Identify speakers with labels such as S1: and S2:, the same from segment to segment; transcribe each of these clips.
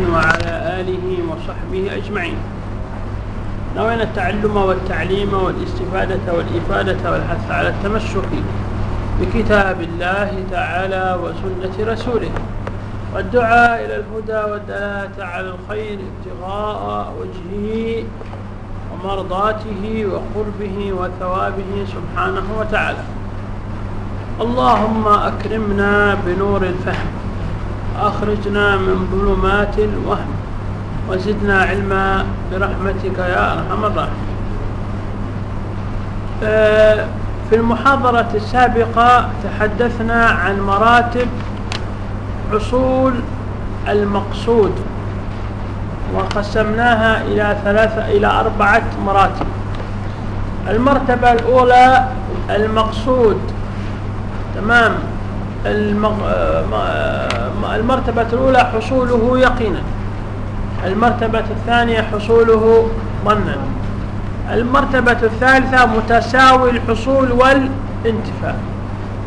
S1: وعلى آله وصحبه أجمعين. نوينا التعلم والتعليم والاستفادة والإفادة والحث على التمسك بكتاب الله تعالى وسنة رسوله. والدعاء إلى الهدى والدلالة على الخير ابتغاء وجهه ومرضاته وقربه وثوابه سبحانه وتعالى. اللهم أكرمنا بنور الفهم. أخرجنا من ظلمات الوهم وزدنا علما برحمتك يا أرحم الراحمين. آه، في المحاضرة السابقة تحدثنا عن مراتب حصول المقصود وقسمناها إلى ثلاثة إلى أربعة مراتب. المرتبة الأولى المقصود. تمام. المرتبة الأولى حصوله يقينا. المرتبة الثانية حصوله ظنا. المرتبة الثالثة متساوي الحصول والانتفاء.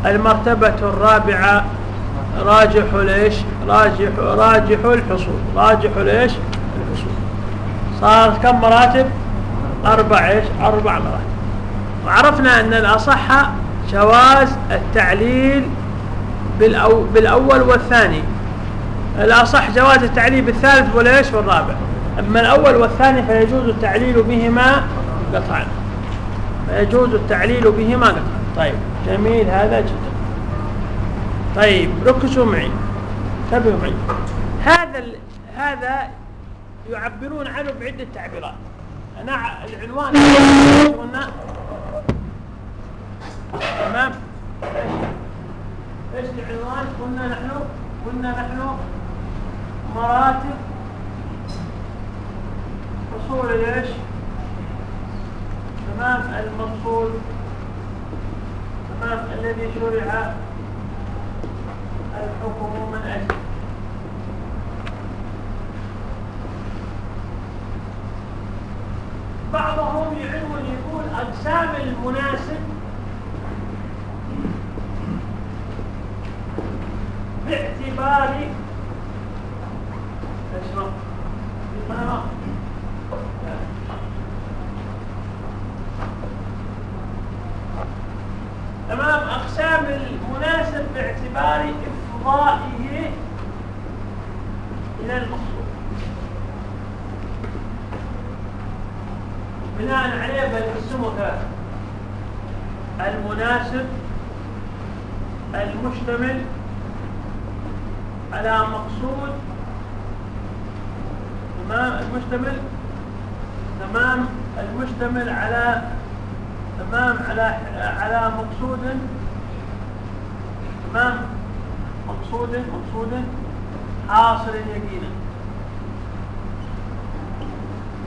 S1: المرتبة الرابعة راجح ليش؟ راجح راجح الحصول. راجح ليش؟ الحصول. صارت كم مراتب؟ أربع إيش؟ أربع مراتب. وعرفنا أن الأصح جواز التعليل بالأو بالأول والثاني. الأصح جواز التعليل بالثالث وليش والرابع أما الأول والثاني فيجوز التعليل بهما قطعا. فيجوز التعليل بهما قطعا. طيب جميل هذا جدا. طيب ركزوا معي. انتبهوا معي. هذا هذا يعبرون عنه بعدة تعبيرات. أنا العنوان تمام؟ إيش العنوان؟ قلنا نحن قلنا نحن مراتب حصول إيش؟ تمام المقصود تمام الذي شرع الحكم من أجل. بعضهم يعلم يقول أقسام المناسب باعتبار تمام. أقسام المناسب باعتبار إفضائه إلى المقصود. بناء عليه بنقسمه المناسب المشتمل على مقصود تمام المشتمل؟ تمام. المشتمل على تمام. على على مقصود تمام. مقصود مقصود. حاصل يقينا.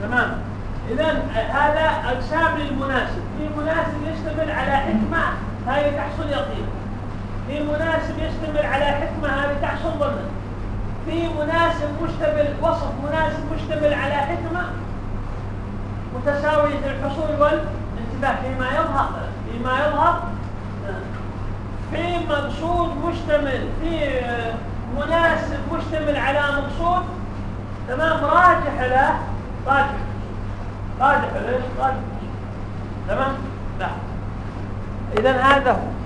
S1: تمام. اذا هذا اقسام للمناسب في مناسب يشتمل على حكمة هذه تحصل يقينا. في مناسب يشتمل على حكمة هذه تحصل ظنا في مناسب مشتمل وصف مناسب مشتمل على حكمة متساوية الحصول والانتباه فيما يظهر فيما يظهر. في مقصود مشتمل في مناسب مشتمل على مقصود تمام راجح له راجح. راجح ليش؟ راجح. تمام؟ لا. اذا هذا هو.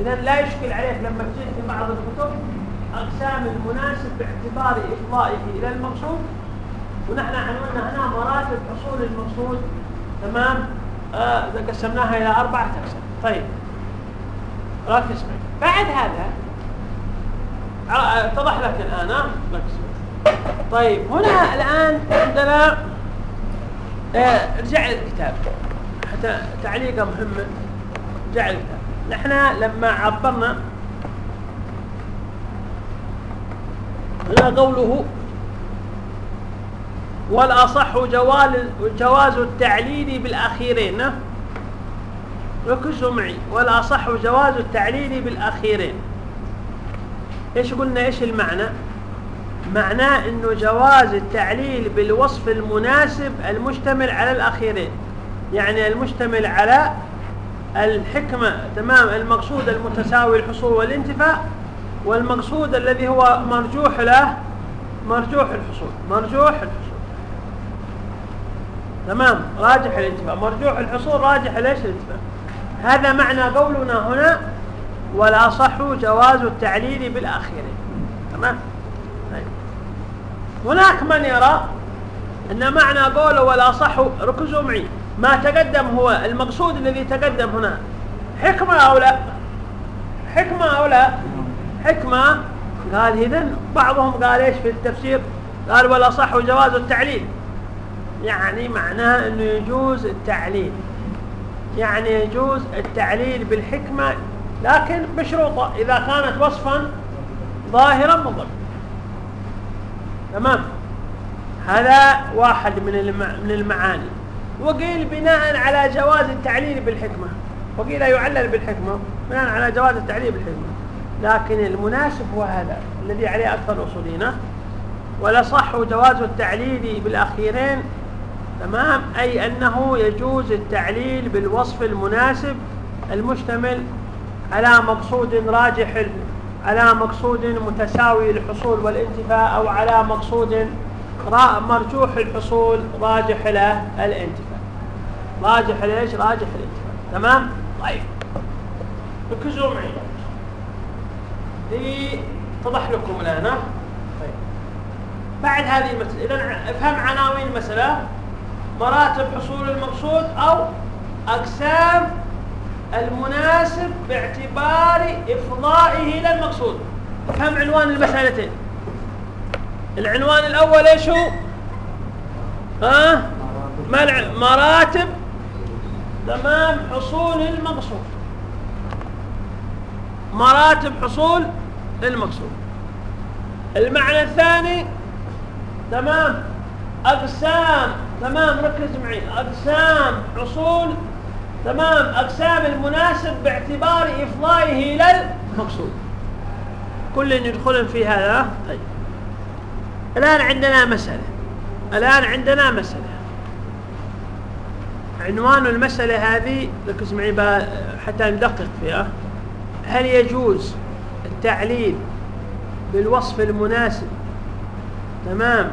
S1: إذا لا يشكل عليك لما تجي في بعض الكتب أقسام المناسب باعتبار افضائه إلى المقصود ونحن عنونا هنا مراتب حصول المقصود. تمام؟ آه قسمناها إلى أربعة أقسام. طيب. ركز معي. بعد هذا اتضح لك الآن ركز طيب هنا الآن عندنا ارجع للكتاب حتى تعليقه مهمة ارجع للكتاب نحن لما عبرنا هنا قوله والأصح جواز التعليل بالأخيرين. ركزوا معي. والأصح جواز التعليل بالأخيرين. إيش قلنا؟ إيش المعنى؟ معناه إنه جواز التعليل بالوصف المناسب المشتمل على الأخيرين. يعني المشتمل على الحكمة تمام المقصود المتساوي الحصول والانتفاء والمقصود الذي هو مرجوح له مرجوح الحصول مرجوح الحصول. تمام راجح الانتفاع مرجوح الحصول راجح ليش الانتفاع هذا معنى قولنا هنا ولا صح جواز التعليل بالآخرين تمام؟ طيب. هناك من يرى أن معنى قوله ولا صح ركزوا معي. ما تقدم هو المقصود الذي تقدم هنا. حكمة أو لا؟ حكمة أو لا؟ حكمة. قال إذا بعضهم قال إيش في التفسير؟ قال ولا صح جواز التعليل. يعني معناه أنه يجوز التعليل. يعني يجوز التعليل بالحكمة لكن بشروطة. إذا كانت وصفا ظاهرا مضر تمام؟ هذا واحد من من المعاني. وقيل بناء على جواز التعليل بالحكمة. وقيل يعلل بالحكمة بناء على جواز التعليل بالحكمة. لكن المناسب هو هذا الذي عليه أكثر الأصوليين ولا صح جواز التعليل بالأخيرين. تمام؟ أي أنه يجوز التعليل بالوصف المناسب المشتمل على مقصود راجح على مقصود متساوي الحصول والانتفاء أو على مقصود مرجوح الحصول راجح له الانتفاء راجح ليش؟ راجح الانتفاء تمام؟ طيب. ركزوا معي. اتضح لكم الآن طيب. بعد هذه المسألة إذا افهم عناوين المسألة. مراتب حصول المقصود أو أقسام المناسب باعتبار إفضائه إلى المقصود. افهم عنوان المسألتين. العنوان الأول إيش هو؟ ها؟ مراتب تمام حصول المقصود. مراتب حصول المقصود. المعنى الثاني تمام؟ أقسام تمام؟ ركز معي. أقسام حصول تمام؟ أقسام المناسب باعتبار إفضائه إلى المقصود كل يدخل في هذا طيب. الآن عندنا مسألة. الآن عندنا مسألة. عنوان المسألة هذه ركز معي حتى ندقق فيها. هل يجوز التعليل بالوصف المناسب؟ تمام.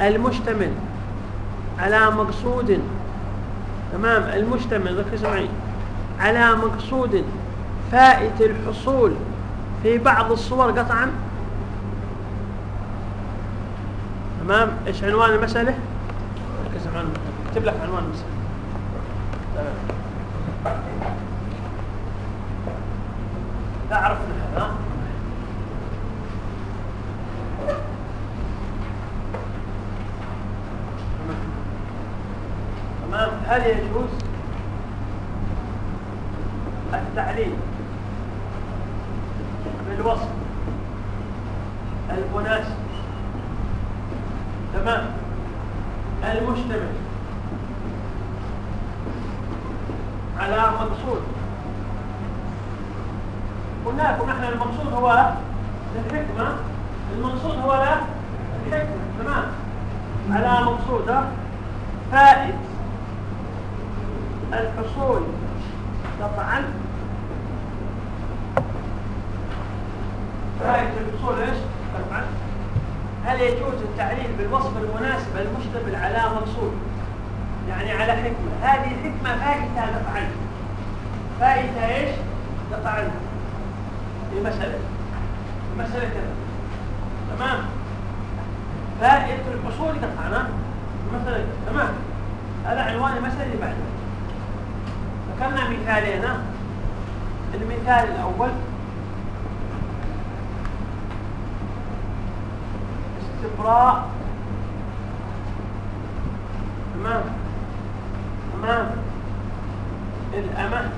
S1: المشتمل على مقصود. تمام. المشتمل ركز معي على مقصود فائت الحصول في بعض الصور قطعا. تمام؟ إيش عنوان المسألة؟ ركز عنوان. اكتب لك عنوان المسألة. تمام. تعرف هذا تمام. هل يجوز التعليل بالوصف المناسب تمام المشتمل على مقصود قلنا لكم نحن المقصود هو الحكمة المقصود هو لا الحكمة تمام على مقصود فائد الحصول قطعا فائد الحصول إيش قطعا هل يجوز التعليل بالوصف المناسب المشتمل على مقصود يعني على حكمة هذه الحكمة فائدة قطعا فائدة إيش قطعا في مسألة في مسألة كذا تمام فائدة الحصول قطعا مثلا تمام هذا عنوان المسألة اللي بعده ذكرنا مثالين المثال الأول استبراء تمام تمام الأمة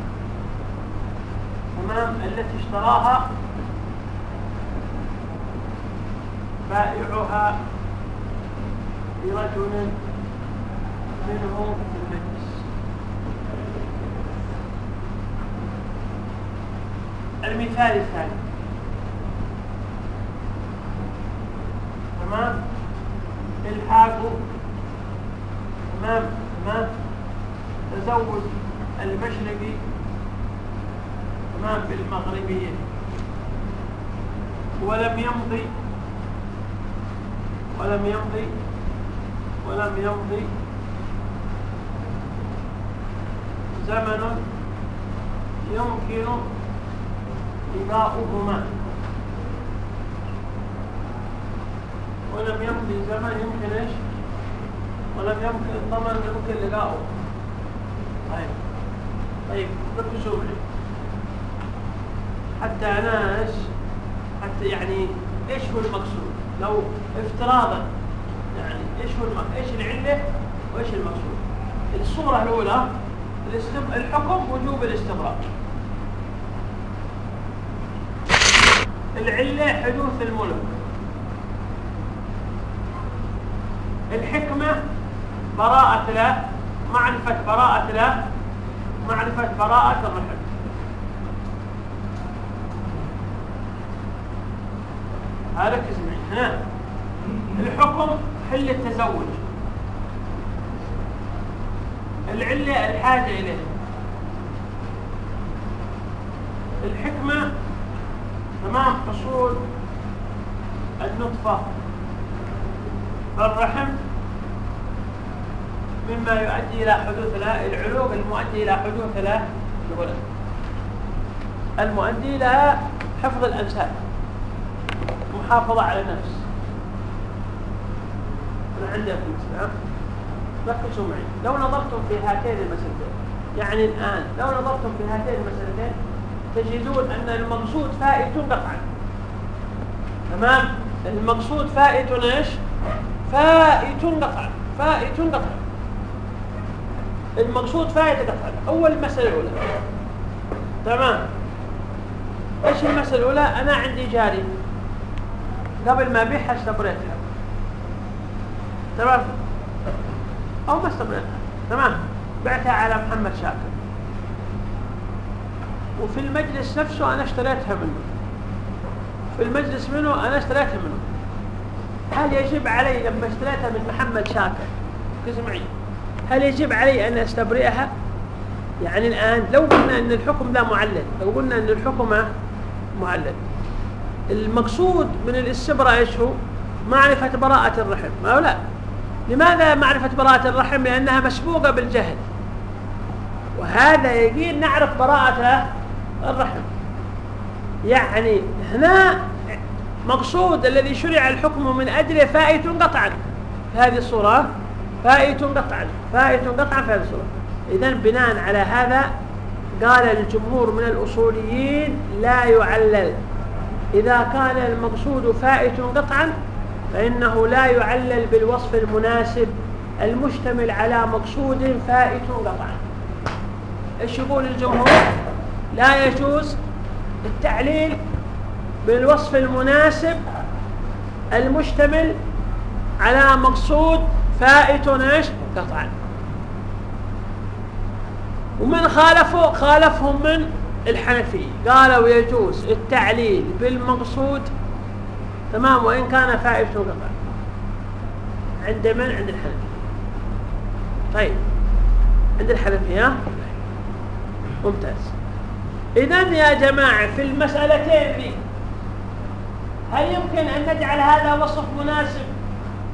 S1: تمام التي اشتراها بائعها لرجل منه في المجلس المثال الثاني تمام؟ الحاق تمام تمام. تزوج المشرقي تمام بالمغربية. ولم يمضي ولم يمضي ولم يمضي. زمن يمكن إضاؤهما ولم يمضي زمن يمكن إيش؟ ولم يمكن الضمن يمكن لقاؤه طيب. طيب ركزوا معي حتى أنا إيش؟ حتى يعني إيش هو المقصود؟ لو افتراضا يعني إيش هو الم... إيش العله وإيش المقصود؟ الصورة الأولى الحكم وجوب الاستمرار العلة حدوث الملك. الحكمة براءة لا معرفة براءة لا معرفة براءة الرحم. ركز معي هنا الحكم حل التزوج. العلة الحاجة إليه. الحكمة تمام حصول النطفة الرحم مما يؤدي إلى حدوث لا العلوق المؤدي إلى حدوث لا الولد المؤدي إلى حفظ الأنساب محافظة على النفس. أنا عندي المسألة ركزوا معي. لو نظرتم في هاتين المسألتين يعني الآن لو نظرتم في هاتين المسألتين تجدون أن المقصود فائت قطعا تمام؟ المقصود فائت إيش؟ فائت قطعا فائت قطعا المقصود فائت قطعا أول مسألة الاولى تمام؟ إيش المسألة الأولى؟ أنا عندي جاري. قبل ما أبيعها استبريتها. تمام؟ أو ما استبريتها. تمام؟ بعتها على محمد شاكر. وفي المجلس نفسه أنا اشتريتها منه. في المجلس منه أنا اشتريتها منه. هل يجب علي لما اشتريتها من محمد شاكر؟ اسمعي هل يجب علي أن أستبرئها؟ يعني الآن لو قلنا أن الحكم لا معلل لو قلنا أن الحكم معلل المقصود من الاستبراء إيش هو؟ معرفة براءة الرحم أو لا؟ لماذا معرفة براءة الرحم؟ لأنها مسبوقة بالجهل. وهذا يجين نعرف براءة الرحم يعني هنا مقصود الذي شرع الحكم من أجله فائت قطعا. في هذه الصورة فائت قطعا. فائت قطعا في هذه الصورة. إذا بناء على هذا قال الجمهور من الأصوليين لا يعلل. إذا كان المقصود فائت قطعا فإنه لا يعلل بالوصف المناسب المشتمل على مقصود فائت قطعا. إيش يقول الجمهور؟ لا يجوز التعليل بالوصف المناسب المشتمل على مقصود فائت إيش؟ قطعا. ومن خالفوا خالفهم من الحنفي. قالوا يجوز التعليل بالمقصود تمام وإن كان فائت قطعا. عند من؟ عند الحنفي. طيب. عند الحنفي ها ممتاز. إذا يا جماعة في المسألتين دي هل يمكن أن نجعل هذا وصف مناسب؟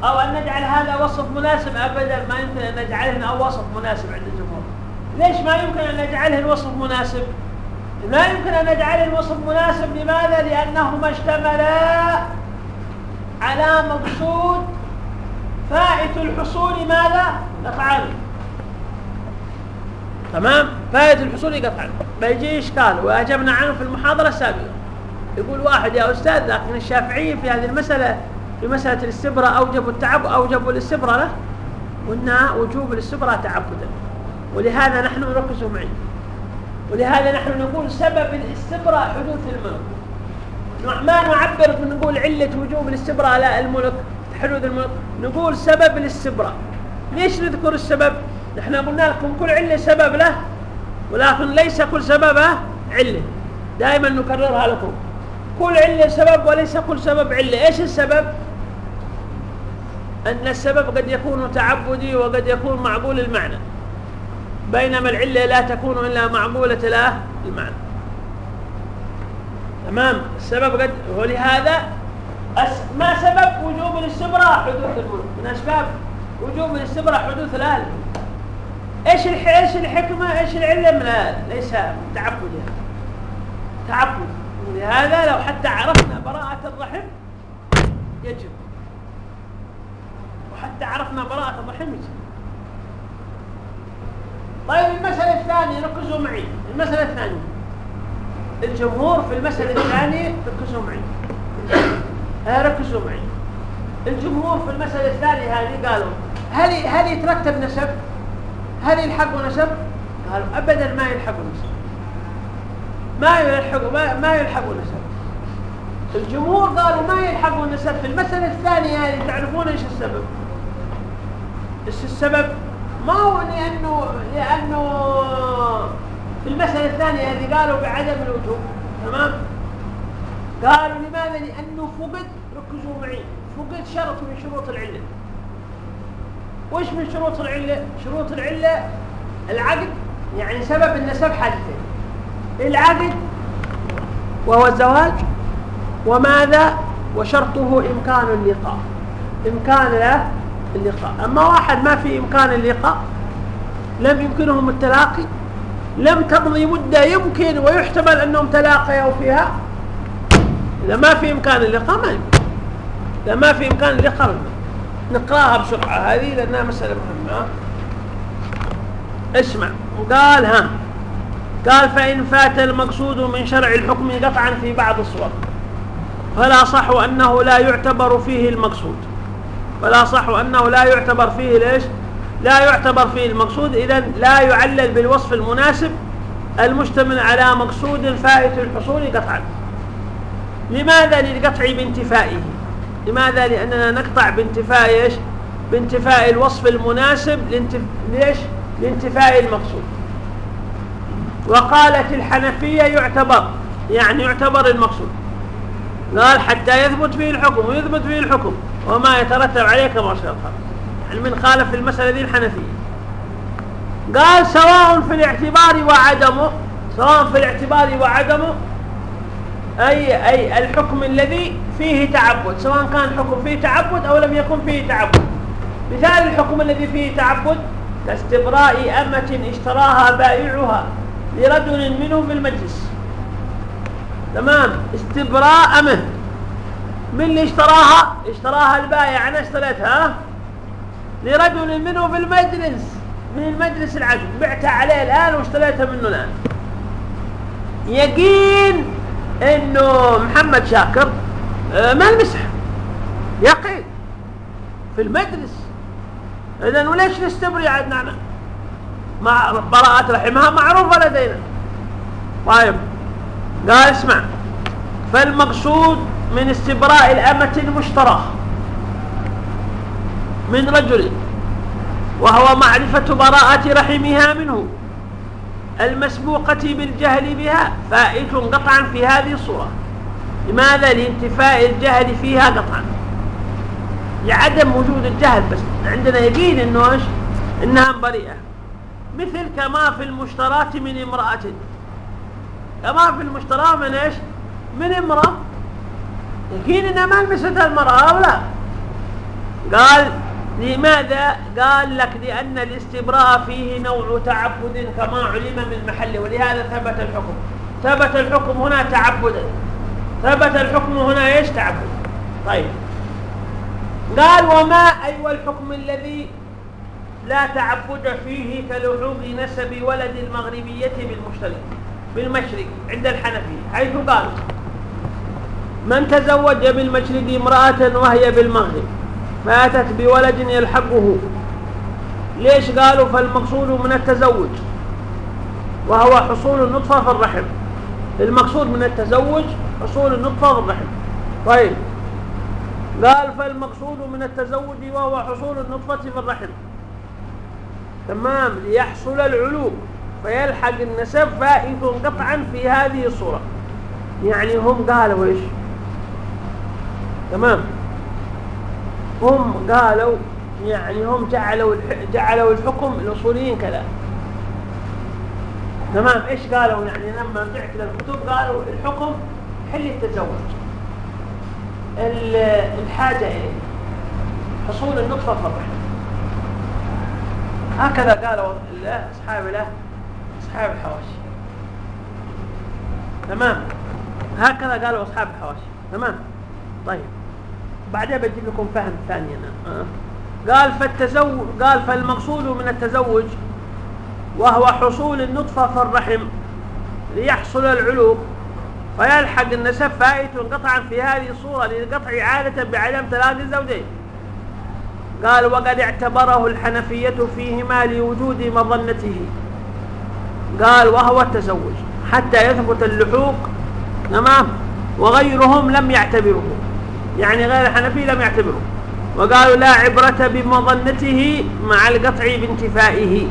S1: أو أن نجعل هذا وصف مناسب؟ أبدا ما يمكن أن نجعله وصف مناسب عند الجمهور. ليش ما يمكن أن نجعله الوصف مناسب؟ ما يمكن أن نجعله الوصف مناسب لماذا؟ لأنهما اشتملا على مقصود فائت الحصول ماذا؟ قطعا تمام؟ فائت الحصول قطعا ما يجي إشكال وأجبنا عنه في المحاضرة السابقة. يقول واحد يا أستاذ لكن الشافعيين في هذه المسألة في مسألة الاستبراء أوجبوا التعب أوجبوا الاستبراء له. قلنا وجوب الاستبراء تعبدا. ولهذا نحن نركز معي ولهذا نحن نقول سبب الاستبراء حدوث الملك. ما نعبر نقول علة وجوب الاستبراء لا الملك حدوث الملك. نقول سبب الاستبراء ليش نذكر السبب؟ نحن قلنا لكم كل علة سبب له ولكن ليس كل سببه علة. دائما نكررها لكم. كل علة سبب وليس كل سبب علة. إيش السبب؟ أن السبب قد يكون تعبدي وقد يكون معقول المعنى. بينما العلة لا تكون إلا معقولة المعنى. تمام؟ السبب قد ولهذا ما سبب وجوب الاستبراء حدوث الملك من أسباب وجوب الاستبراء حدوث الآل إيش إيش الحكمة؟ إيش العله من الآل ليس تعبد تعبد. ولهذا لو حتى عرفنا براءة الرحم يجب. وحتى عرفنا براءة الرحم يجب. طيب المسألة الثانية ركزوا معي. المسألة الثانية. الجمهور في المسألة الثانية ركزوا معي. ركزوا معي. الجمهور في المسألة الثانية هذه قالوا هل هل يترتب نسب؟ هل يلحق نسب؟ قالوا ابدا ما يلحق نسب ما يلحق ما, ما نسب الجمهور قالوا ما يلحق النسب في المسألة الثانية هذه تعرفون إيش السبب؟ إيش السبب؟ ما هو لأنه لأنه في المسألة الثانية هذه قالوا بعدم الوجوب تمام؟ قالوا لماذا؟ لأنه فقد ركزوا معي فقد شرط من شروط العلة وش من شروط العلة؟ شروط العلة العقد يعني سبب النسب حاجتين العقد وهو الزواج وماذا؟ وشرطه إمكان اللقاء. إمكان له اللقاء. أما واحد ما في إمكان اللقاء لم يمكنهم التلاقي لم تمضي مدة يمكن ويحتمل أنهم تلاقيوا فيها إذا ما في إمكان اللقاء ما يمكن. إذا ما في إمكان اللقاء ما يمكن. نقراها بسرعة. هذه لأنها مسألة مهمة. اسمع. وقال ها قال فإن فات المقصود من شرع الحكم قطعا في بعض الصور. فلا صح أنه لا يعتبر فيه المقصود. فلا صح أنه لا يعتبر فيه ليش؟ لا يعتبر فيه المقصود. إذا لا يعلل بالوصف المناسب المشتمل على مقصود فائت الحصول قطعا لماذا للقطع بانتفائه؟ لماذا؟ لأننا نقطع بانتفاء إيش؟ بانتفاء الوصف المناسب لانتف... ليش؟ لانتفاء المقصود. وقالت الحنفية يعتبر يعني يعتبر المقصود. قال حتى يثبت فيه الحكم ويثبت فيه الحكم. وما يترتب عليه كما شرط يعني من خالف في المسألة دي الحنفية. قال سواء في الاعتبار وعدمه سواء في الاعتبار وعدمه أي, أي الحكم الذي فيه تعبد سواء كان حكم فيه تعبد أو لم يكن فيه تعبد. مثال الحكم الذي فيه تعبد كاستبراء أمة اشتراها بائعها لرجل منهم في المجلس. تمام؟ استبراء أمة. من اللي اشتراها؟ اشتراها البائع أنا اشتريتها؟ لرجل منه في المجلس من المجلس العقد بعتها عليه الآن واشتريتها منه الآن. يقين إنه محمد شاكر ما المسح؟ يقين في المجلس. اذا وليش نستبري عندنا مع براءة رحمها معروفة لدينا. طيب قال اسمع. فالمقصود من استبراء الأمة المشتراه من رجل وهو معرفة براءة رحمها منه المسبوقة بالجهل بها فائت قطعا في هذه الصورة. لماذا؟ لانتفاء الجهل فيها قطعا. لعدم وجود الجهل بس. عندنا يقين انه إيش إنها بريئة. مثل كما في المشترات من امرأة. كما في المشترى من إيش؟ من امرأة. يقين إنها ما لمستها المرأة أو لا. قال لماذا؟ قال لك لأن الاستبراء فيه نوع تعبد كما علم من محله. ولهذا ثبت الحكم. ثبت الحكم هنا تعبدا. ثبت الحكم هنا إيش تعبد؟ طيب. قال وما أي والحكم الذي لا تعبد فيه كلحوظ نسب ولد المغربية بالمشترك بالمشرق عند الحنفية حيث قال من تزوج بالمشرق امرأة وهي بالمغرب فاتت بولد يلحقه. ليش قالوا؟ فالمقصود من التزوج وهو حصول النطفة في الرحم. المقصود من التزوج حصول النطفة في الرحم طيب. قال فالمقصود من التزوج وهو حصول النطفة في الرحم. تمام. ليحصل العلوم فيلحق النسب فائت قطعا في هذه الصورة. يعني هم قالوا إيش؟ تمام. هم قالوا يعني هم جعلوا جعلوا الحكم الاصوليين كذا. تمام. إيش قالوا؟ يعني لما رجعت للكتب قالوا الحكم حل التزوج. الحاجة إليه حصول النطفة الرحم هكذا قالوا أصحاب له أصحاب الحواشي. تمام؟ هكذا قالوا أصحاب الحواشي. تمام؟ طيب. بعدين بجيب لكم فهم ثاني أنا. أه. قال فالتزوج قال فالمقصود من التزوج وهو حصول النطفة في الرحم ليحصل العلوق فيلحق النسب فائت قطعا في هذه الصورة للقطع عادة بعدم تلاقي الزوجين قال وقد اعتبره الحنفية فيهما لوجود مظنته. قال وهو التزوج حتى يثبت اللحوق تمام؟ وغيرهم لم يعتبره. يعني غير الحنفي لم يعتبره. وقالوا لا عبرة بمظنته مع القطع بانتفائه.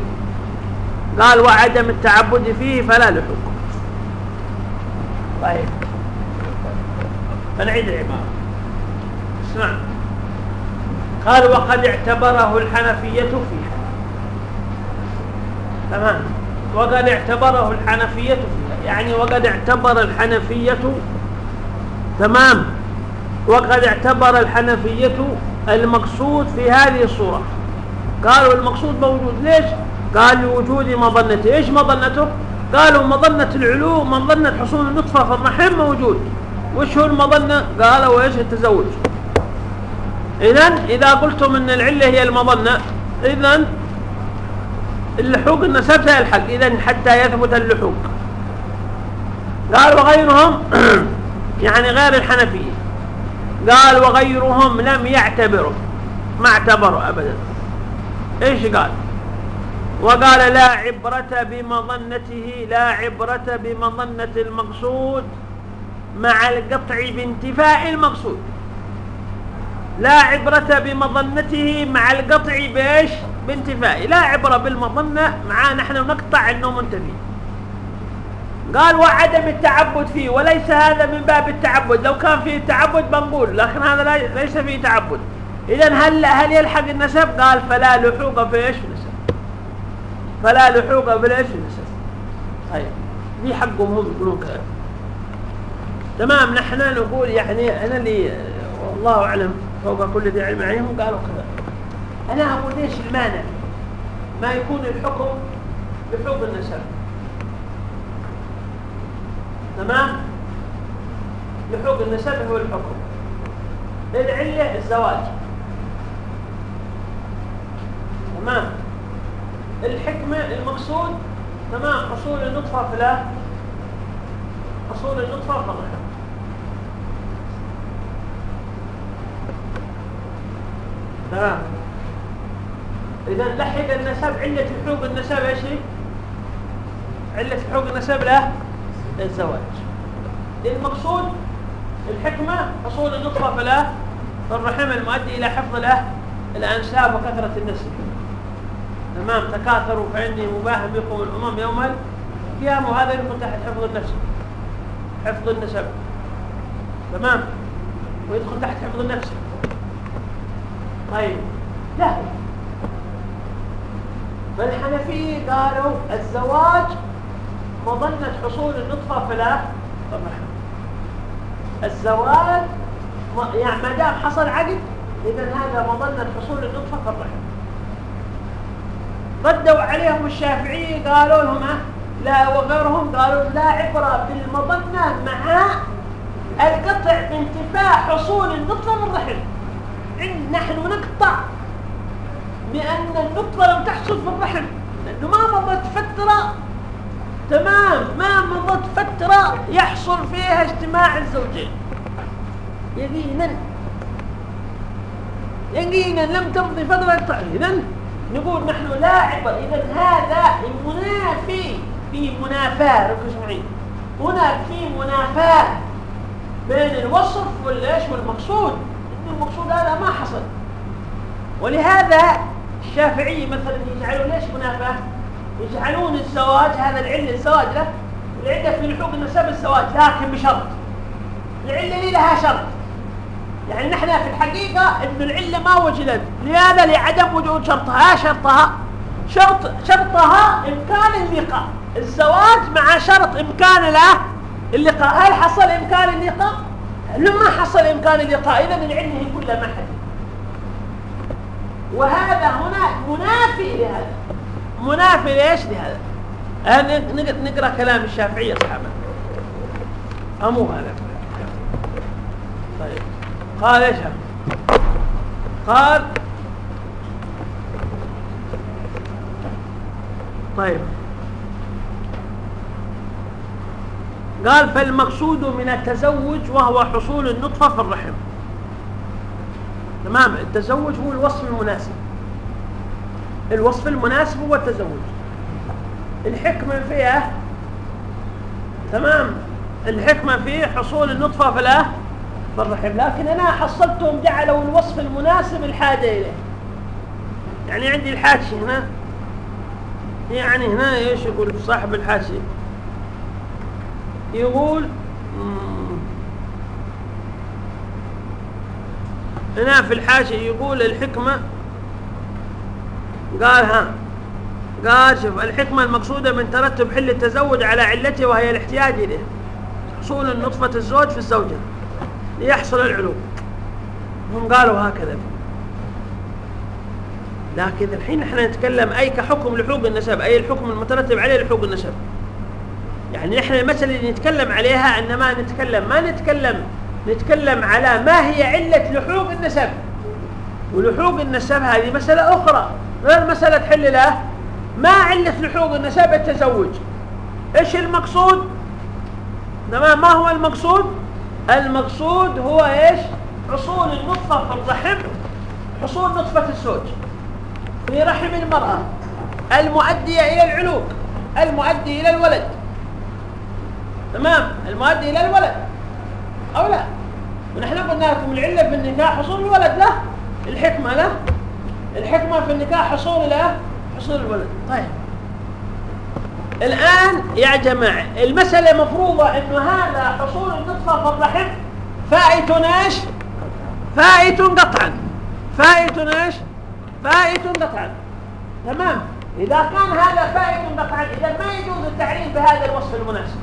S1: قال وعدم التعبد فيه فلا لحوق. طيب. فنعيد العبارة اسمع. قال وقد اعتبره الحنفية فيها. تمام. وقد اعتبره الحنفية فيها. يعني وقد اعتبر الحنفية. تمام. وقد اعتبر الحنفية المقصود في هذه الصورة. قالوا المقصود موجود ليش؟ قال لوجود مظنته. إيش مظنته؟ قالوا مظنة العلو مظنة حصول النطفة في الرحم موجود. وش هو المظنة؟ قالوا إيش التزوج؟ اذا إذا قلتم إن العلة هي المظنة اذا اللحوق النسب سيلحق اذا حتى يثبت اللحوق. قال وغيرهم يعني غير الحنفية. قال وغيرهم لم يعتبروا ما اعتبروا ابدا. إيش قال؟ وقال لا عبرة بمظنته لا عبرة بمظنة المقصود مع القطع بانتفاء المقصود. لا عبرة بمظنته مع القطع بإيش؟ بانتفاء. لا عبرة بالمظنة مع نحن نقطع انه منتفي قال وعدم التعبد فيه وليس هذا من باب التعبد. لو كان فيه تعبد بنقول لكن هذا ليس فيه تعبد. اذا هل هل يلحق النسب؟ قال فلا لحوق في إيش؟ نسب فلا لحوق بالايش طيب دي حقهم هم يقولون كذا تمام نحن نقول يعني أنا اللي والله أعلم فوق كل ذي علم عليهم قالوا كذا. أنا أقول ليش المانع؟ ما يكون الحكم بحب النسب. تمام؟ لحوق النسب هو الحكم. العله الزواج. تمام؟ الحكمة المقصود تمام؟ حصول النطفة في لا. حصول النطفة في الرحم تمام؟ إذا لحق النسب علة لحوق النسب إيش هي؟ علة لحوق النسب له الزواج. المقصود الحكمة حصول النطفة فلا الرحم المؤدي إلى حفظ له الأنساب وكثرة النسل تمام تكاثروا فإني مباهم بكم الأمم يوم القيامة وهذا يدخل تحت حفظ النسل حفظ النسب. تمام؟ ويدخل تحت حفظ النفس. طيب. لا. فالحنفية قالوا الزواج مظنة حصول النطفة في الرحم الزواج يعني ما دام حصل عقد اذا هذا مظنة حصول النطفة في الرحم. ردوا عليهم الشافعية قالوا لهم لا وغيرهم قالوا لا عبرة بالمظنة مع القطع بانتفاء حصول النطفة من الرحم نحن نقطع بأن النطفة لم تحصل في الرحم لأنه ما مضت فترة. تمام ما مضت فترة يحصل فيها اجتماع الزوجين. يقينا يقينا لم تمضي فترة إذا نقول نحن لا عبر إذا هذا منافي في منافاة ركز معي. هناك في منافاة بين الوصف والإيش والمقصود. إن المقصود هذا ما حصل. ولهذا الشافعي مثلا يجعلوا ليش منافاة؟ يجعلون الزواج هذا العلة الزواج له العله في لحوق النسب الزواج لكن بشرط. العلة دي لها شرط. يعني نحن في الحقيقة إن العله ما وجدت. لماذا لعدم وجود شرطها. شرطها؟ شرط شرطها إمكان اللقاء. الزواج مع شرط إمكان له اللقاء. هل حصل إمكان اللقاء؟ لما حصل إمكان اللقاء إذا العلة كلها ما حدث وهذا هنا منافي لهذا. منافي ليش لهذا؟ نقرأ كلام الشافعيه اصحابه أمو هذا. قال إيش؟ قال طيب. قال فالمقصود من التزوج وهو حصول النطفة في الرحم. تمام؟ التزوج هو الوصف المناسب. الوصف المناسب هو التزوج. الحكمة فيها تمام؟ الحكمة فيه حصول النطفة في الاه في الرحم لكن أنا حصلتهم جعلوا الوصف المناسب الحاجة إليه. يعني عندي الحاشي هنا. يعني هنا إيش يقول؟ صاحب الحاشي يقول هنا في الحاشي يقول الحكمة. قال ها قال شوف الحكمة المقصودة من ترتب حل التزوج على علته وهي الاحتياج إليه. حصول النطفة الزوج في الزوجة. ليحصل العلوم هم قالوا هكذا. لكن الحين إحنا نتكلم أي كحكم لحوق النسب أي الحكم المترتب عليه لحوق النسب. يعني إحنا المسألة اللي نتكلم عليها إنما نتكلم ما نتكلم نتكلم على ما هي علة لحوق النسب. ولحوق النسب هذه مسألة أخرى. غير مسألة حل له ما علة لحوق النسب التزوج. إيش المقصود؟ ما هو المقصود؟ المقصود هو إيش؟ حصول النطفة في الرحم حصول نطفة الزوج في رحم المرأة المؤدية إلى العلوق المؤدي إلى الولد. تمام؟ المؤدي إلى الولد. أو لا؟ ونحن قلنا لكم العلة في النكاح حصول الولد له الحكمة له الحكمة في النكاح حصول له حصول الولد. طيب. الآن يا جماعة المسألة مفروضة أنه هذا حصول النطفة في الرحم فائت إيش؟ فائت قطعا. فائت إيش؟ فائت قطعا. تمام؟ إذا كان هذا فائت قطعا إذا ما يجوز التعريف بهذا الوصف المناسب.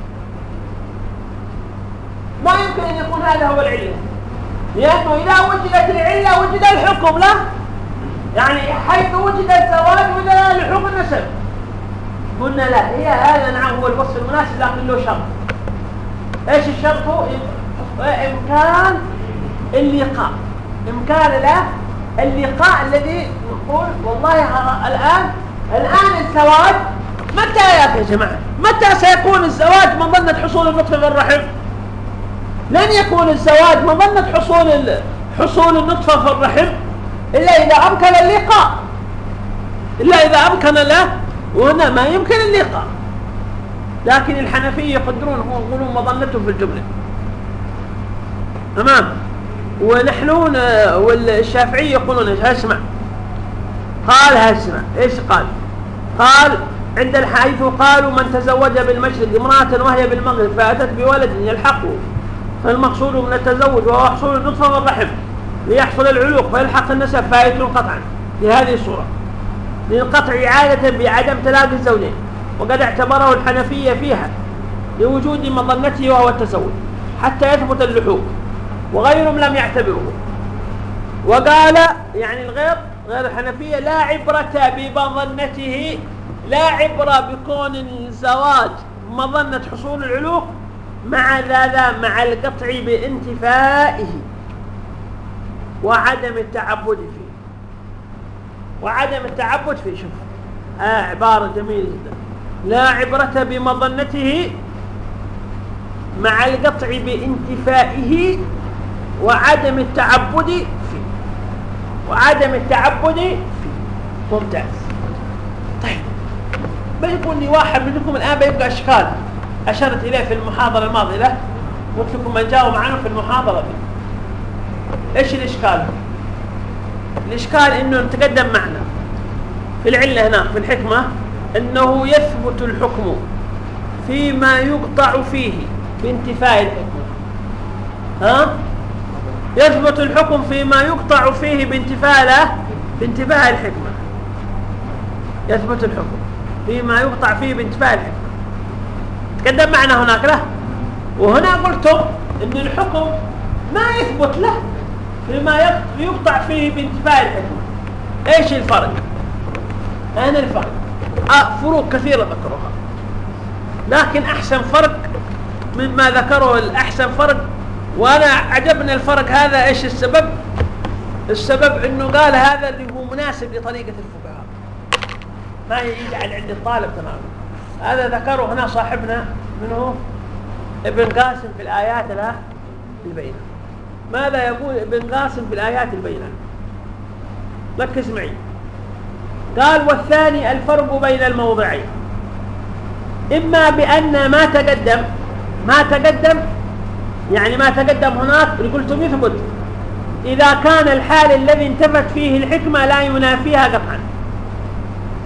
S1: ما يمكن أن يكون هذا هو العلة. لأنه إذا وجدت العلة وجد الحكم له يعني حيث وجد الزواج وجد الحكم النسب. قلنا لا هي هذا نعم هو الوصف المناسب لكن له شرط. إيش الشرط؟ إمكان اللقاء. إمكان له اللقاء الذي نقول والله الآن الآن الزواج متى يا جماعة؟ متى سيكون الزواج مظنه حصول النطفة في الرحم؟ لن يكون الزواج مظنة حصول حصول النطفة في الرحم إلا إذا أمكن اللقاء. إلا إذا أمكن له وهنا ما يمكن اللقاء. لكن الحنفية يقدرون يقولون مظنته في الجملة. تمام؟ ونحن والشافعية يقولون إيش؟ اسمع قال اسمع إيش قال؟ قال عند الحيث قالوا من تزوج بالمشرق امرأة وهي بالمغرب فأتت بولد يلحقه فالمقصود من التزوج وهو حصول النطفة والرحم ليحصل العلوق فيلحق النسب فائت قطعا. في هذه الصورة. للقطع إعادة بعدم تلاقي الزوجين وقد اعتبره الحنفية فيها لوجود مظنته وهو التزوج حتى يثبت اللحوق وغيرهم لم يعتبروه. وقال يعني الغير غير الحنفية لا عبرة بمظنته لا عبرة بكون الزواج مظنة حصول العلوق مع ذا مع القطع بانتفائه وعدم التعبد فيه. وعدم التعبد فيه شوف. آه عبارة جميلة جدا. لا عبرة بمظنته مع القطع بانتفائه وعدم التعبد فيه. وعدم التعبد فيه. ممتاز. طيب. بيكون لي واحد منكم الآن بيبقى أشكال؟ أشرت إليه في المحاضرة الماضية قلت لكم من جاءوا معنا في المحاضرة دي إيش الإشكال؟ الإشكال إنه تقدم معنا؟ في العلة هناك في الحكمة أنه يثبت الحكم فيما يقطع فيه بانتفاء الحكمة ها؟ يثبت الحكم فيما يقطع فيه بانتفاء له بانتفاء الحكمة. يثبت الحكم فيما يقطع فيه بانتفاء الحكمة. تقدم معنا هناك له؟ وهنا قلتم إن الحكم ما يثبت له. فيما يقطع فيه بانتفاء الحكمة إيش الفرق؟ أين الفرق؟ آه فروق كثيرة ذكروها. لكن أحسن فرق مما ذكره الأحسن فرق وأنا عجبني الفرق هذا. إيش السبب؟ السبب إنه قال هذا اللي هو مناسب لطريقة الفقهاء. ما يجعل عند الطالب تماما. هذا ذكره هنا صاحبنا منه ابن قاسم في الآيات البينة ماذا يقول ابن قاسم في الآيات البينة ركز معي. قال والثاني الفرق بين الموضعين. إما بأن ما تقدم ما تقدم يعني ما تقدم هناك قلتم يثبت. إذا كان الحال الذي انتفت فيه الحكمة لا ينافيها قطعا.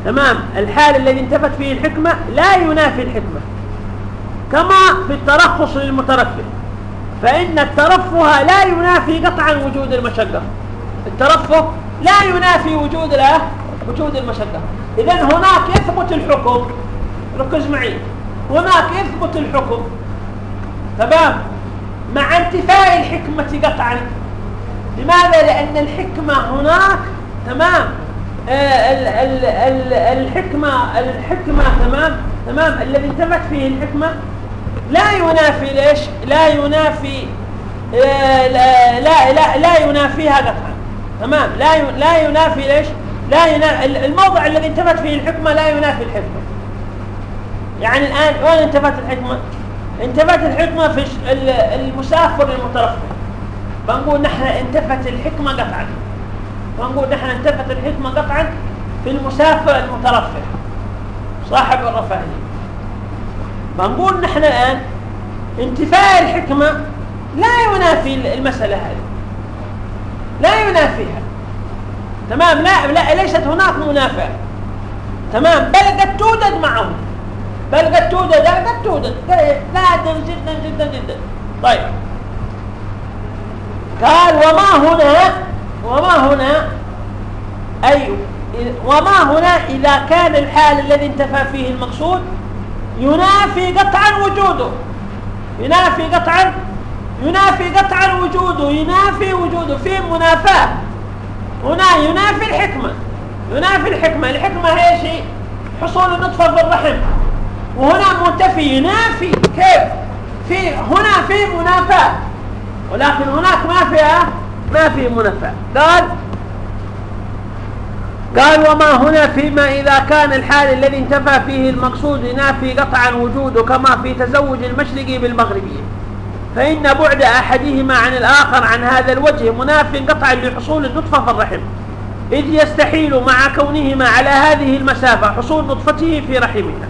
S1: تمام؟ الحال الذي انتفت فيه الحكمة لا ينافي الحكمة. كما في الترخص للمترفه. فإن الترفه لا ينافي قطعا وجود المشقة. الترفه لا ينافي وجود له وجود المشقة. إذا هناك يثبت الحكم. ركز معي. هناك يثبت الحكم. تمام؟ مع انتفاء الحكمة قطعا. لماذا؟ لأن الحكمة هناك. تمام؟ آه، ال ال ال الحكمة الحكمة تمام؟ تمام؟ الذي انتفت فيه الحكمة لا ينافي ليش؟ لا ينافي آه، لا لا لا, لا ينافيها قطعا تمام؟ لا لا ينافي ليش؟ لا ينافي الموضع الذي انتفت فيه الحكمة لا ينافي الحكمة. يعني الآن وين انتفت الحكمة؟ انتفت الحكمة في المسافر المترفه بنقول نحن انتفت الحكمة قطعا. بنقول نحن انتفت الحكمة قطعا في المسافر المترفه صاحب الرفاهية. بنقول نحن الآن انتفاء الحكمة لا ينافي المسألة هذه. لا ينافيها. تمام؟ لا, لا ليست هناك منافاة. تمام؟ بل قد توجد معهم. بل قد توجد قد توجد. نادر جدا جدا جدا. طيب. قال وما هنا وما هنا أي وما هنا إذا كان الحال الذي انتفى فيه المقصود ينافي قطعا وجوده. ينافي قطعا ينافي قطعا وجوده. ينافي وجوده في منافاة. هنا ينافي الحكمة. ينافي الحكمة. الحكمة هي؟ شيء حصول النطفة الرحم وهنا منتفي. ينافي. كيف؟ في هنا في منافاة. ولكن هناك ما فيها ما في منافاة. قال قال وما هنا فيما إذا كان الحال الذي انتفى فيه المقصود ينافي قطعا وجوده كما في تزوج المشرقي بالمغربية فإن بعد أحدهما عن الآخر عن هذا الوجه مناف قطعا لحصول النطفة في الرحم. إذ يستحيل مع كونهما على هذه المسافة حصول نطفته في رحمها